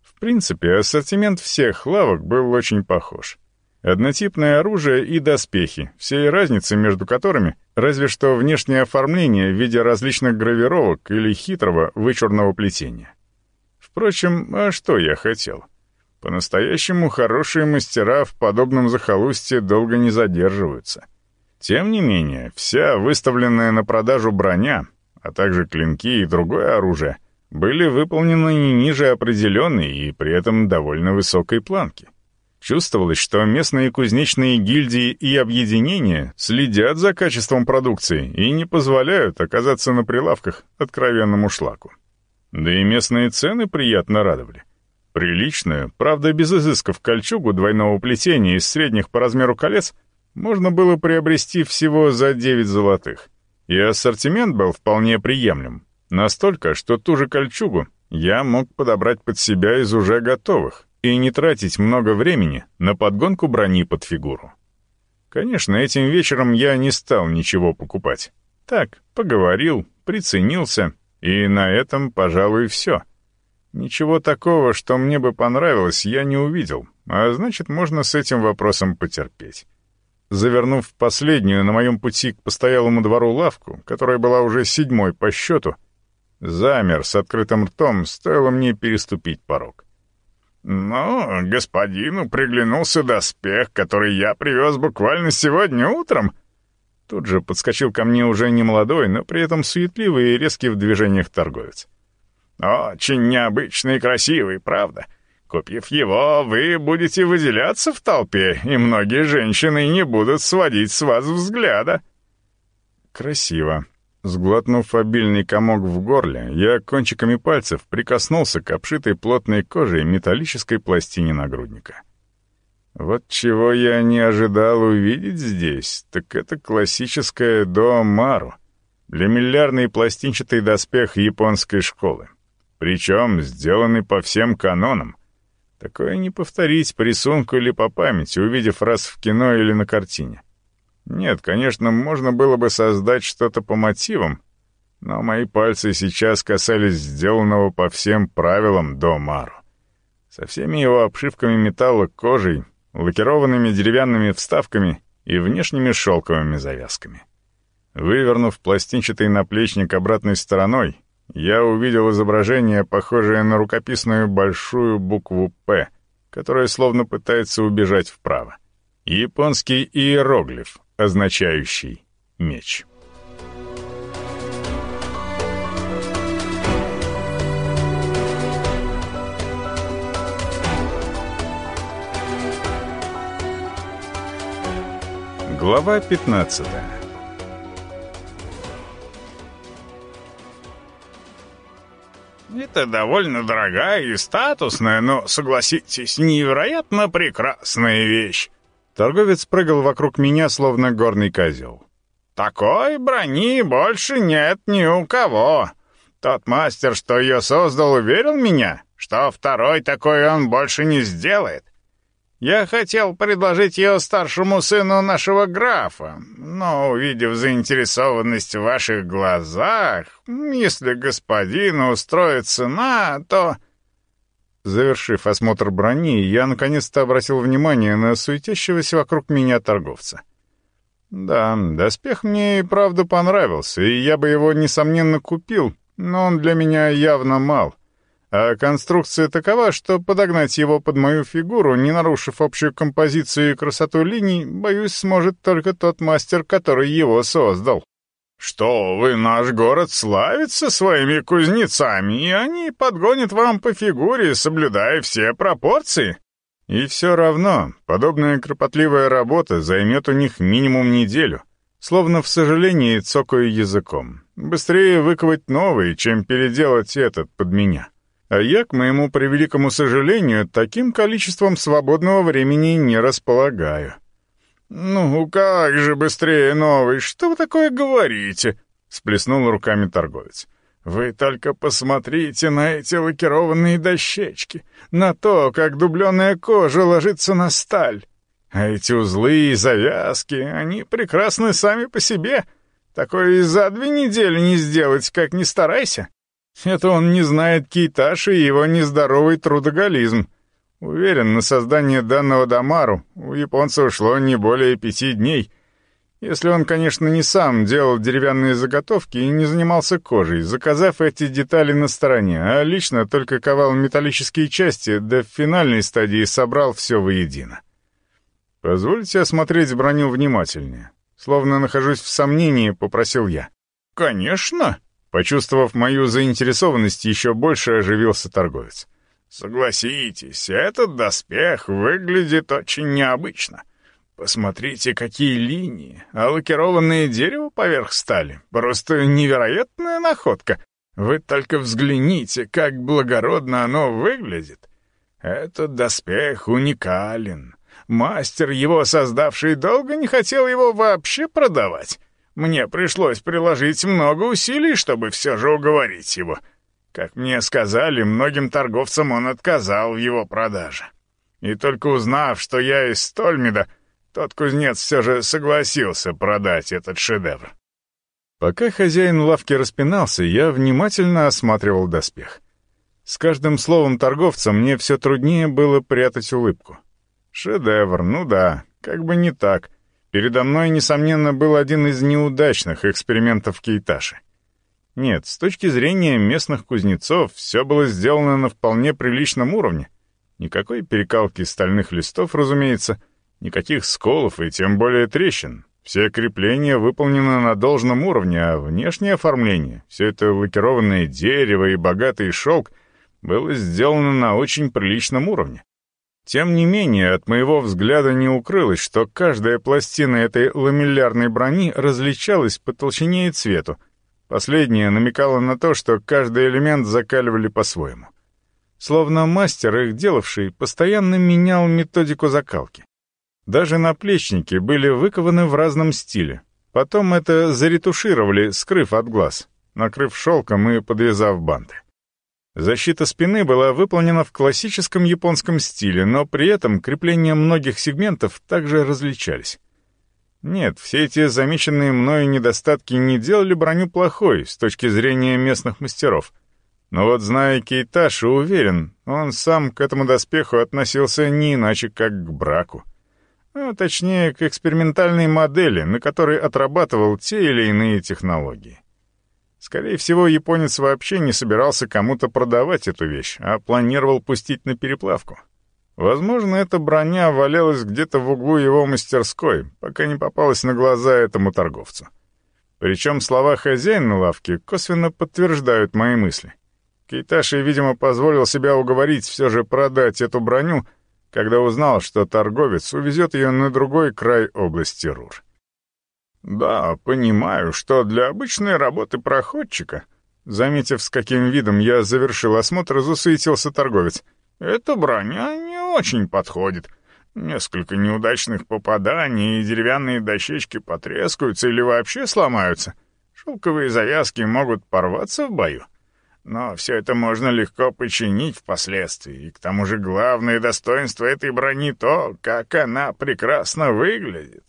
Speaker 1: В принципе, ассортимент всех лавок был очень похож. Однотипное оружие и доспехи, всей разницы между которыми разве что внешнее оформление в виде различных гравировок или хитрого вычурного плетения. Впрочем, а что я хотел? По-настоящему хорошие мастера в подобном захолустье долго не задерживаются. Тем не менее, вся выставленная на продажу броня, а также клинки и другое оружие, были выполнены не ниже определенной и при этом довольно высокой планки. Чувствовалось, что местные кузнечные гильдии и объединения следят за качеством продукции и не позволяют оказаться на прилавках откровенному шлаку. Да и местные цены приятно радовали. Приличную, правда без изысков кольчугу двойного плетения из средних по размеру колец можно было приобрести всего за 9 золотых. И ассортимент был вполне приемлем. Настолько, что ту же кольчугу я мог подобрать под себя из уже готовых и не тратить много времени на подгонку брони под фигуру. Конечно, этим вечером я не стал ничего покупать. Так, поговорил, приценился и на этом, пожалуй, все. Ничего такого, что мне бы понравилось, я не увидел, а значит, можно с этим вопросом потерпеть. Завернув последнюю на моем пути к постоялому двору лавку, которая была уже седьмой по счету, замер с открытым ртом, стоило мне переступить порог. «Ну, господину приглянулся доспех, который я привез буквально сегодня утром», Тут же подскочил ко мне уже не молодой, но при этом суетливый и резкий в движениях торговец. «Очень необычный и красивый, правда? Купив его, вы будете выделяться в толпе, и многие женщины не будут сводить с вас взгляда». «Красиво». Сглотнув обильный комок в горле, я кончиками пальцев прикоснулся к обшитой плотной кожей металлической пластине нагрудника. Вот чего я не ожидал увидеть здесь, так это классическое доамару, лемиллярный пластинчатый доспех японской школы. Причем сделанный по всем канонам. Такое не повторить по рисунку или по памяти, увидев раз в кино или на картине. Нет, конечно, можно было бы создать что-то по мотивам, но мои пальцы сейчас касались сделанного по всем правилам до Мару. Со всеми его обшивками металла, кожей, лакированными деревянными вставками и внешними шелковыми завязками. Вывернув пластинчатый наплечник обратной стороной, я увидел изображение, похожее на рукописную большую букву «П», которая словно пытается убежать вправо. Японский иероглиф, означающий «меч». Глава 15
Speaker 2: Это довольно дорогая и статусная, но, согласитесь, невероятно прекрасная вещь.
Speaker 1: Торговец прыгал вокруг меня, словно горный козел.
Speaker 2: Такой брони больше нет ни у кого. Тот мастер, что ее создал, уверил меня, что второй такой он больше не сделает. Я хотел предложить ее старшему сыну нашего графа, но, увидев заинтересованность в ваших глазах, если господину устроит цена, то...»
Speaker 1: Завершив осмотр брони, я наконец-то обратил внимание на суетящегося вокруг меня торговца. Да, доспех мне и правда понравился, и я бы его, несомненно, купил, но он для меня явно мал а конструкция такова, что подогнать его под мою фигуру, не нарушив общую композицию и красоту линий, боюсь, сможет только тот мастер, который его создал.
Speaker 2: «Что вы, наш город славится своими кузнецами, и они подгонят вам по фигуре, соблюдая все пропорции».
Speaker 1: И все равно, подобная кропотливая работа займет у них минимум неделю, словно в сожалении цокаю языком. Быстрее выковать новый, чем переделать этот под меня. А я, к моему превеликому сожалению, таким количеством свободного времени не располагаю.
Speaker 2: «Ну, как же быстрее новый, что вы такое говорите?» — сплеснул руками торговец. «Вы только посмотрите на эти лакированные дощечки, на то, как дубленая кожа ложится на сталь. А эти узлы и завязки, они прекрасны сами по себе. Такое и за две недели не сделать, как ни старайся. Это он не знает Кейташи и его нездоровый трудоголизм. Уверен, на создание данного Дамару у японца ушло не более пяти дней. Если он, конечно, не сам делал деревянные заготовки и не занимался кожей, заказав эти детали на стороне, а лично только ковал металлические части, да в финальной стадии собрал все воедино. «Позвольте осмотреть броню внимательнее. Словно нахожусь в сомнении, попросил я. «Конечно!»
Speaker 1: Почувствовав мою заинтересованность, еще больше оживился торговец.
Speaker 2: «Согласитесь, этот доспех выглядит очень необычно. Посмотрите, какие линии, а лакированное дерево поверх стали. Просто невероятная находка. Вы только взгляните, как благородно оно выглядит. Этот доспех уникален. Мастер, его создавший, долго не хотел его вообще продавать». Мне пришлось приложить много усилий, чтобы все же уговорить его. Как мне сказали, многим торговцам он отказал в его продаже. И только узнав, что я из Стольмида, тот кузнец все же согласился продать этот шедевр.
Speaker 1: Пока хозяин лавки распинался, я внимательно осматривал доспех. С каждым словом торговца мне все труднее было прятать улыбку. Шедевр, ну да, как бы не так — Передо мной, несомненно, был один из неудачных экспериментов Кейташи. Нет, с точки зрения местных кузнецов, все было сделано на вполне приличном уровне. Никакой перекалки стальных листов, разумеется, никаких сколов и тем более трещин. Все крепления выполнены на должном уровне, а внешнее оформление, все это лакированное дерево и богатый шелк, было сделано на очень приличном уровне. Тем не менее, от моего взгляда не укрылось, что каждая пластина этой ламеллярной брони различалась по толщине и цвету. Последнее намекало на то, что каждый элемент закаливали по-своему. Словно мастер, их делавший, постоянно менял методику закалки. Даже наплечники были выкованы в разном стиле. Потом это заретушировали, скрыв от глаз, накрыв шелком и подвязав банты. Защита спины была выполнена в классическом японском стиле, но при этом крепления многих сегментов также различались. Нет, все эти замеченные мною недостатки не делали броню плохой с точки зрения местных мастеров. Но вот зная Кейташи, уверен, он сам к этому доспеху относился не иначе, как к браку. А точнее, к экспериментальной модели, на которой отрабатывал те или иные технологии. Скорее всего, японец вообще не собирался кому-то продавать эту вещь, а планировал пустить на переплавку. Возможно, эта броня валялась где-то в углу его мастерской, пока не попалась на глаза этому торговцу. Причем слова хозяина лавки косвенно подтверждают мои мысли. Кейташи, видимо, позволил себя уговорить все же продать эту броню, когда узнал, что торговец увезет ее на другой край области Рур.
Speaker 2: «Да, понимаю, что для обычной работы проходчика...» Заметив, с каким видом я завершил осмотр, засуетился торговец. «Эта броня очень подходит. Несколько неудачных попаданий, и деревянные дощечки потрескаются или вообще сломаются. Шелковые завязки могут порваться в бою. Но все это можно легко починить впоследствии. И к тому же главное достоинство этой брони то, как она прекрасно выглядит.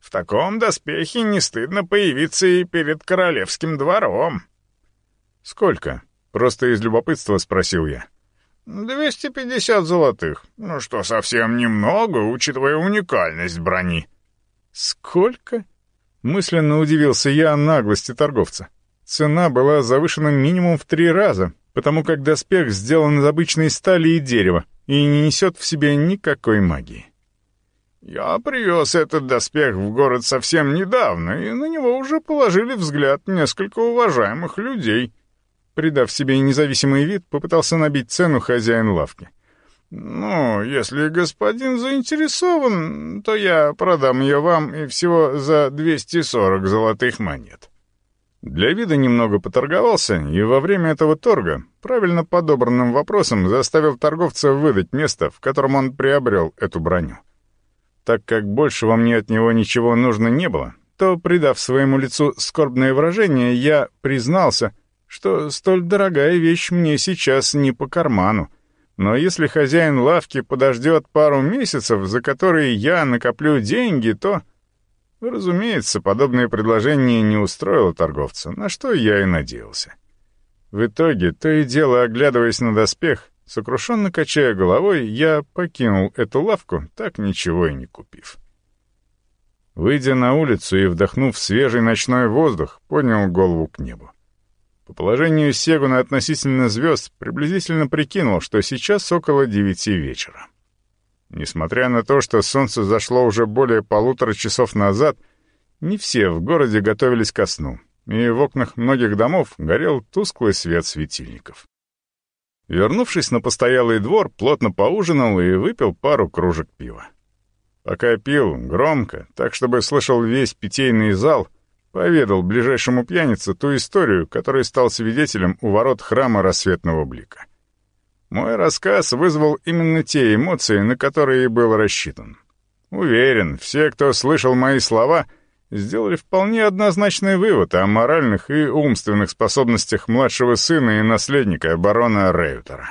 Speaker 2: В таком доспехе не стыдно появиться и перед королевским двором.
Speaker 1: «Сколько?» — просто из любопытства спросил я.
Speaker 2: «Двести пятьдесят золотых. Ну что, совсем немного, учитывая уникальность брони».
Speaker 1: «Сколько?» — мысленно удивился я наглости торговца. Цена была завышена минимум в три раза, потому как доспех сделан из обычной стали и дерева и не несет в себе никакой магии.
Speaker 2: «Я привез этот доспех в город совсем недавно, и на него уже положили взгляд несколько уважаемых людей».
Speaker 1: Придав себе независимый вид, попытался набить цену хозяин лавки.
Speaker 2: «Ну, если господин заинтересован, то я продам ее вам и всего за 240 золотых монет».
Speaker 1: Для вида немного поторговался, и во время этого торга правильно подобранным вопросом заставил торговца выдать место, в котором он приобрел эту броню. Так как больше во мне от него ничего нужно не было, то, придав своему лицу скорбное выражение, я признался, что столь дорогая вещь мне сейчас не по карману. Но если хозяин лавки подождет пару месяцев, за которые я накоплю деньги, то Разумеется, подобное предложение не устроило торговца, на что я и надеялся. В итоге, то и дело, оглядываясь на доспех, сокрушенно качая головой, я покинул эту лавку, так ничего и не купив. Выйдя на улицу и вдохнув свежий ночной воздух, поднял голову к небу. По положению Сегуна относительно звезд приблизительно прикинул, что сейчас около девяти вечера. Несмотря на то, что солнце зашло уже более полутора часов назад, не все в городе готовились ко сну, и в окнах многих домов горел тусклый свет светильников. Вернувшись на постоялый двор, плотно поужинал и выпил пару кружек пива. Пока пил, громко, так чтобы слышал весь питейный зал, поведал ближайшему пьянице ту историю, которой стал свидетелем у ворот храма рассветного блика. Мой рассказ вызвал именно те эмоции, на которые и был рассчитан. Уверен, все, кто слышал мои слова, сделали вполне однозначный вывод о моральных и умственных способностях младшего сына и наследника барона Реютера.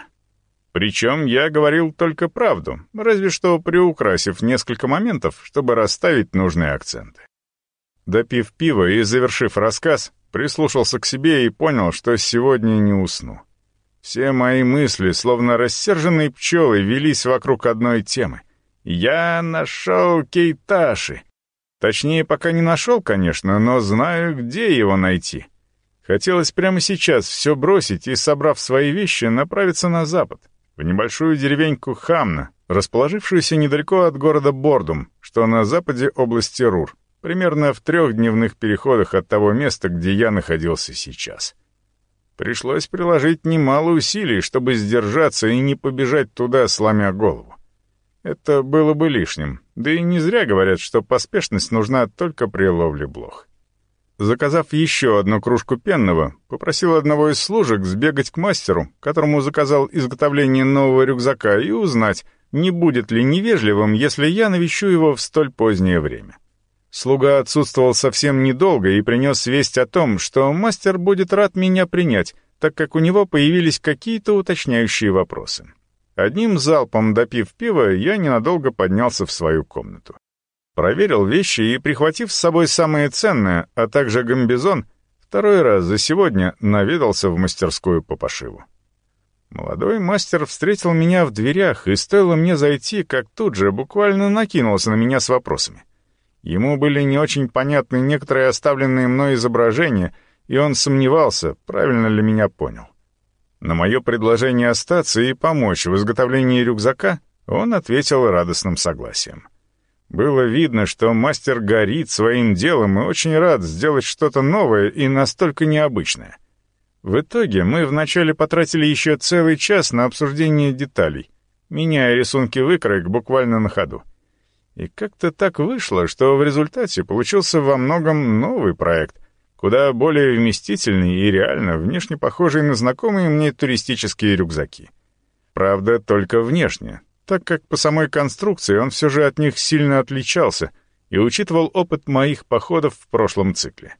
Speaker 1: Причем я говорил только правду, разве что приукрасив несколько моментов, чтобы расставить нужные акценты. Допив пива и завершив рассказ, прислушался к себе и понял, что сегодня не усну. Все мои мысли, словно рассерженные пчелы, велись вокруг одной темы. Я нашел Кейташи. Точнее, пока не нашел, конечно, но знаю, где его найти. Хотелось прямо сейчас все бросить и, собрав свои вещи, направиться на запад, в небольшую деревеньку Хамна, расположившуюся недалеко от города Бордум, что на западе области Рур, примерно в трех дневных переходах от того места, где я находился сейчас. Пришлось приложить немало усилий, чтобы сдержаться и не побежать туда, сломя голову. Это было бы лишним, да и не зря говорят, что поспешность нужна только при ловле блох. Заказав еще одну кружку пенного, попросил одного из служек сбегать к мастеру, которому заказал изготовление нового рюкзака, и узнать, не будет ли невежливым, если я навещу его в столь позднее время. Слуга отсутствовал совсем недолго и принес весть о том, что мастер будет рад меня принять, так как у него появились какие-то уточняющие вопросы. Одним залпом допив пива, я ненадолго поднялся в свою комнату. Проверил вещи и, прихватив с собой самое ценное, а также гамбизон, второй раз за сегодня наведался в мастерскую по пошиву. Молодой мастер встретил меня в дверях, и стоило мне зайти, как тут же буквально накинулся на меня с вопросами. Ему были не очень понятны некоторые оставленные мной изображения, и он сомневался, правильно ли меня понял. На мое предложение остаться и помочь в изготовлении рюкзака он ответил радостным согласием. Было видно, что мастер горит своим делом и очень рад сделать что-то новое и настолько необычное. В итоге мы вначале потратили еще целый час на обсуждение деталей, меняя рисунки выкроек буквально на ходу. И как-то так вышло, что в результате получился во многом новый проект, куда более вместительный и реально внешне похожий на знакомые мне туристические рюкзаки. Правда, только внешне, так как по самой конструкции он все же от них сильно отличался и учитывал опыт моих походов в прошлом цикле.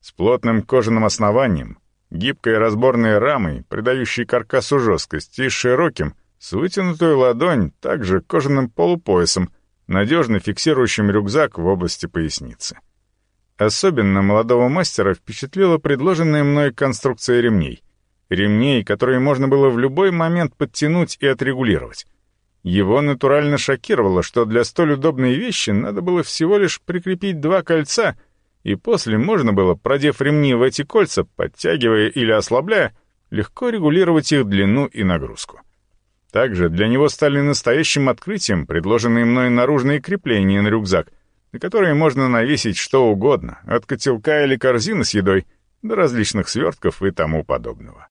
Speaker 1: С плотным кожаным основанием, гибкой разборной рамой, придающей каркасу жесткость, и широким, с вытянутой ладонь, также кожаным полупоясом, надежно фиксирующим рюкзак в области поясницы. Особенно молодого мастера впечатлила предложенная мной конструкция ремней. Ремней, которые можно было в любой момент подтянуть и отрегулировать. Его натурально шокировало, что для столь удобной вещи надо было всего лишь прикрепить два кольца, и после можно было, продев ремни в эти кольца, подтягивая или ослабляя, легко регулировать их длину и нагрузку. Также для него стали настоящим открытием предложенные мной наружные крепления на рюкзак, на которые можно навесить что угодно, от котелка или корзины с едой до различных свертков и тому подобного.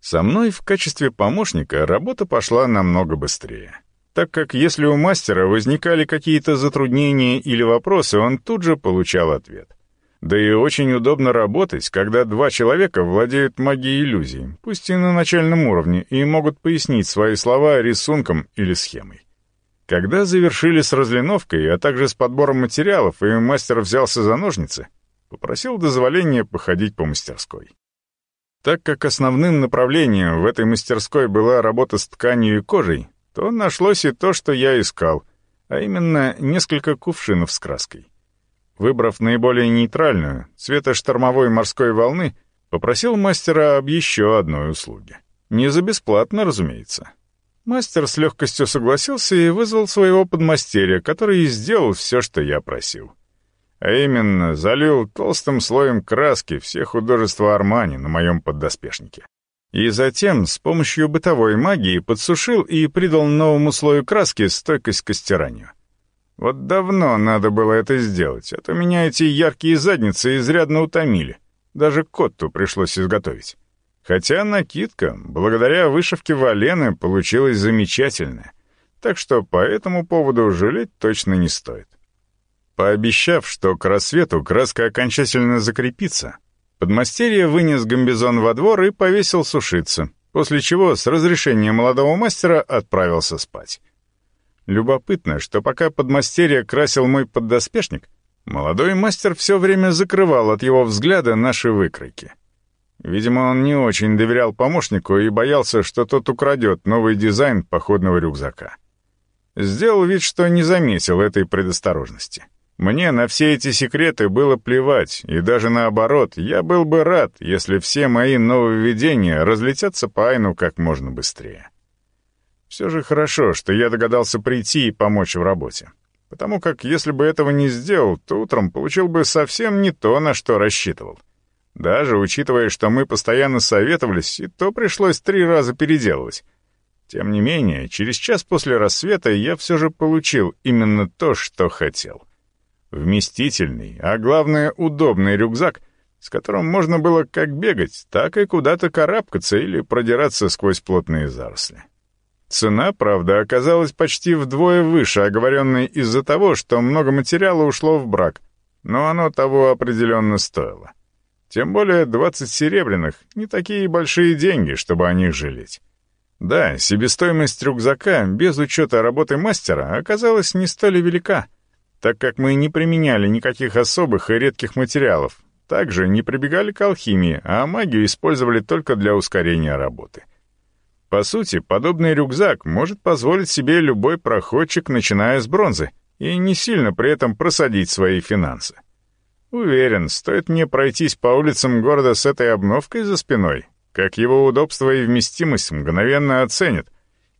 Speaker 1: Со мной в качестве помощника работа пошла намного быстрее, так как если у мастера возникали какие-то затруднения или вопросы, он тут же получал ответ. Да и очень удобно работать, когда два человека владеют магией иллюзий, пусть и на начальном уровне, и могут пояснить свои слова рисунком или схемой. Когда завершили с разлиновкой, а также с подбором материалов, и мастер взялся за ножницы, попросил дозволения походить по мастерской. Так как основным направлением в этой мастерской была работа с тканью и кожей, то нашлось и то, что я искал, а именно несколько кувшинов с краской. Выбрав наиболее нейтральную, цвета штормовой морской волны, попросил мастера об еще одной услуге. Не за бесплатно, разумеется. Мастер с легкостью согласился и вызвал своего подмастерья, который и сделал все, что я просил. А именно, залил толстым слоем краски все художества Армани на моем поддоспешнике. И затем с помощью бытовой магии подсушил и придал новому слою краски стойкость к стиранию. Вот давно надо было это сделать, а то меня эти яркие задницы изрядно утомили. Даже котту пришлось изготовить. Хотя накидка, благодаря вышивке Валены, получилась замечательная. Так что по этому поводу жалеть точно не стоит. Пообещав, что к рассвету краска окончательно закрепится, подмастерье вынес гамбизон во двор и повесил сушиться, после чего с разрешения молодого мастера отправился спать. Любопытно, что пока подмастерье красил мой поддоспешник, молодой мастер все время закрывал от его взгляда наши выкройки. Видимо, он не очень доверял помощнику и боялся, что тот украдет новый дизайн походного рюкзака. Сделал вид, что не заметил этой предосторожности. Мне на все эти секреты было плевать, и даже наоборот, я был бы рад, если все мои нововведения разлетятся по Айну как можно быстрее. Все же хорошо, что я догадался прийти и помочь в работе. Потому как если бы этого не сделал, то утром получил бы совсем не то, на что рассчитывал. Даже учитывая, что мы постоянно советовались, и то пришлось три раза переделывать. Тем не менее, через час после рассвета я все же получил именно то, что хотел. Вместительный, а главное удобный рюкзак, с которым можно было как бегать, так и куда-то карабкаться или продираться сквозь плотные заросли. Цена, правда, оказалась почти вдвое выше оговоренной из-за того, что много материала ушло в брак, но оно того определенно стоило. Тем более 20 серебряных — не такие большие деньги, чтобы о них жалеть. Да, себестоимость рюкзака без учета работы мастера оказалась не столь велика — так как мы не применяли никаких особых и редких материалов, также не прибегали к алхимии, а магию использовали только для ускорения работы. По сути, подобный рюкзак может позволить себе любой проходчик, начиная с бронзы, и не сильно при этом просадить свои финансы. Уверен, стоит мне пройтись по улицам города с этой обновкой за спиной, как его удобство и вместимость мгновенно оценят,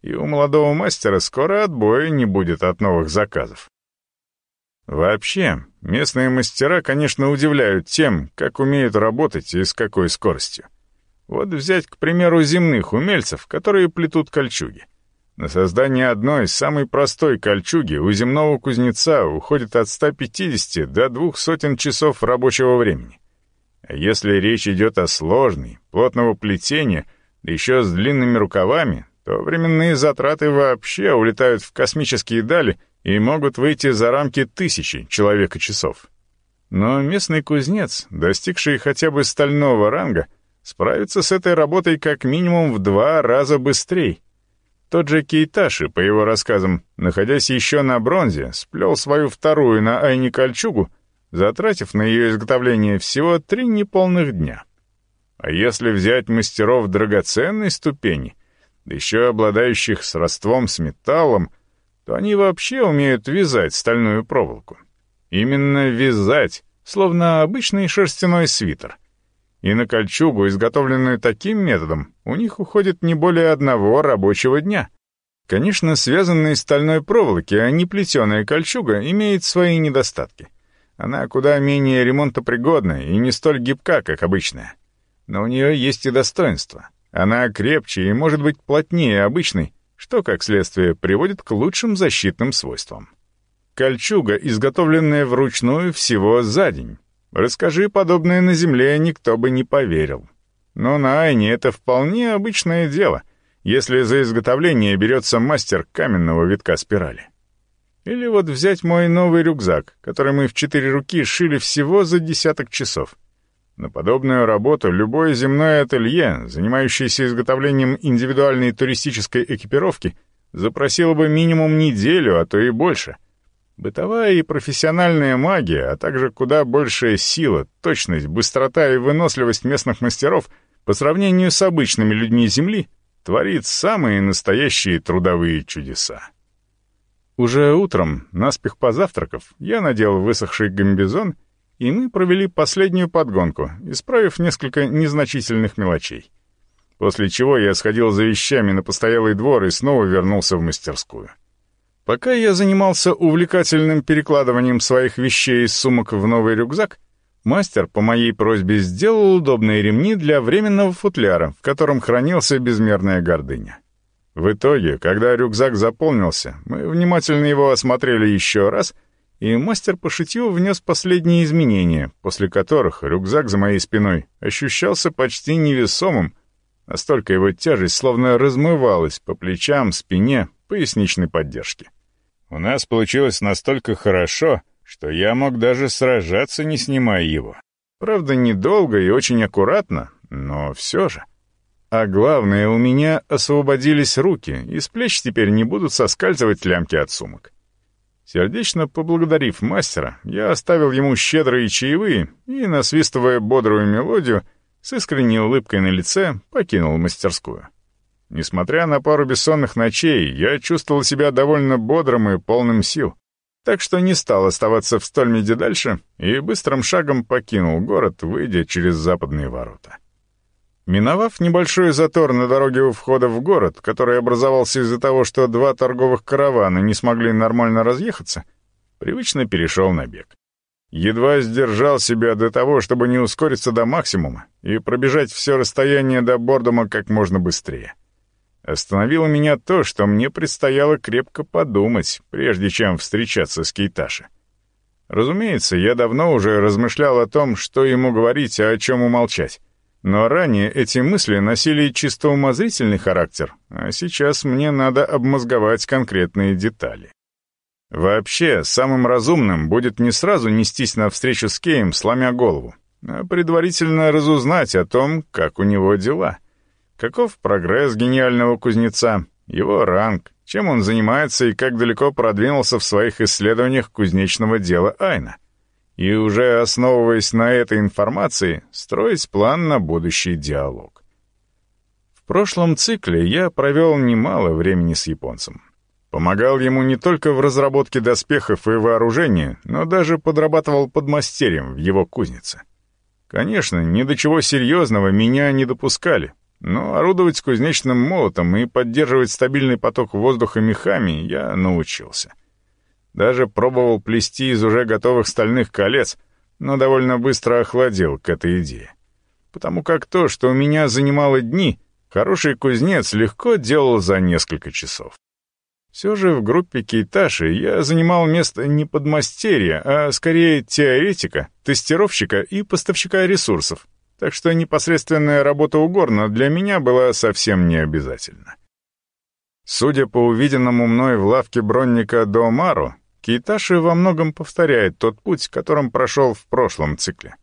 Speaker 1: и у молодого мастера скоро отбоя не будет от новых заказов. Вообще, местные мастера, конечно, удивляют тем, как умеют работать и с какой скоростью. Вот взять, к примеру, земных умельцев, которые плетут кольчуги. На создание одной самой простой кольчуги у земного кузнеца уходит от 150 до двух сотен часов рабочего времени. А если речь идет о сложной, плотного плетения, да еще с длинными рукавами, то временные затраты вообще улетают в космические дали — и могут выйти за рамки тысячи человека-часов. Но местный кузнец, достигший хотя бы стального ранга, справится с этой работой как минимум в два раза быстрее. Тот же Кейташи, по его рассказам, находясь еще на бронзе, сплел свою вторую на Айне кольчугу, затратив на ее изготовление всего три неполных дня. А если взять мастеров драгоценной ступени, да еще обладающих сродством с металлом, то они вообще умеют вязать стальную проволоку. Именно вязать, словно обычный шерстяной свитер. И на кольчугу, изготовленную таким методом, у них уходит не более одного рабочего дня. Конечно, связанная из стальной проволоки, а не плетеная кольчуга, имеет свои недостатки. Она куда менее ремонтопригодна и не столь гибка, как обычная. Но у нее есть и достоинства. Она крепче и может быть плотнее обычной, что, как следствие, приводит к лучшим защитным свойствам. Кольчуга, изготовленная вручную всего за день. Расскажи подобное на Земле, никто бы не поверил. Но на Айне это вполне обычное дело, если за изготовление берется мастер каменного витка спирали. Или вот взять мой новый рюкзак, который мы в четыре руки шили всего за десяток часов. На подобную работу любое земное ателье, занимающееся изготовлением индивидуальной туристической экипировки, запросило бы минимум неделю, а то и больше. Бытовая и профессиональная магия, а также куда большая сила, точность, быстрота и выносливость местных мастеров по сравнению с обычными людьми Земли творит самые настоящие трудовые чудеса. Уже утром, наспех позавтракав, я надел высохший гамбизон — и мы провели последнюю подгонку, исправив несколько незначительных мелочей. После чего я сходил за вещами на постоялый двор и снова вернулся в мастерскую. Пока я занимался увлекательным перекладыванием своих вещей из сумок в новый рюкзак, мастер по моей просьбе сделал удобные ремни для временного футляра, в котором хранился безмерная гордыня. В итоге, когда рюкзак заполнился, мы внимательно его осмотрели еще раз — и мастер по внес последние изменения, после которых рюкзак за моей спиной ощущался почти невесомым, настолько его тяжесть словно размывалась по плечам, спине, поясничной поддержке. У нас получилось настолько хорошо, что я мог даже сражаться, не снимая его. Правда, недолго и очень аккуратно, но все же. А главное, у меня освободились руки, и с плеч теперь не будут соскальзывать лямки от сумок. Сердечно поблагодарив мастера, я оставил ему щедрые чаевые и, насвистывая бодрую мелодию, с искренней улыбкой на лице покинул мастерскую. Несмотря на пару бессонных ночей, я чувствовал себя довольно бодрым и полным сил, так что не стал оставаться в Стольмеде дальше и быстрым шагом покинул город, выйдя через западные ворота. Миновав небольшой затор на дороге у входа в город, который образовался из-за того, что два торговых каравана не смогли нормально разъехаться, привычно перешел на бег. Едва сдержал себя до того, чтобы не ускориться до максимума и пробежать все расстояние до Бордома как можно быстрее. Остановило меня то, что мне предстояло крепко подумать, прежде чем встречаться с Кейташи. Разумеется, я давно уже размышлял о том, что ему говорить, а о чем умолчать. Но ранее эти мысли носили чисто умозрительный характер, а сейчас мне надо обмозговать конкретные детали. Вообще, самым разумным будет не сразу нестись навстречу с Кеем, сломя голову, а предварительно разузнать о том, как у него дела. Каков прогресс гениального кузнеца, его ранг, чем он занимается и как далеко продвинулся в своих исследованиях кузнечного дела Айна и уже основываясь на этой информации, строить план на будущий диалог. В прошлом цикле я провел немало времени с японцем. Помогал ему не только в разработке доспехов и вооружения, но даже подрабатывал подмастерьем в его кузнице. Конечно, ни до чего серьезного меня не допускали, но орудовать кузнечным молотом и поддерживать стабильный поток воздуха мехами я научился. Даже пробовал плести из уже готовых стальных колец, но довольно быстро охладел к этой идее. Потому как то, что у меня занимало дни, хороший кузнец легко делал за несколько часов. Все же в группе Кейташи я занимал место не подмастерья, а скорее теоретика, тестировщика и поставщика ресурсов, так что непосредственная работа у горна для меня была совсем не обязательна. Судя по увиденному мной в лавке бронника до Мару, Кейташи во многом повторяет тот путь, которым прошел в прошлом цикле.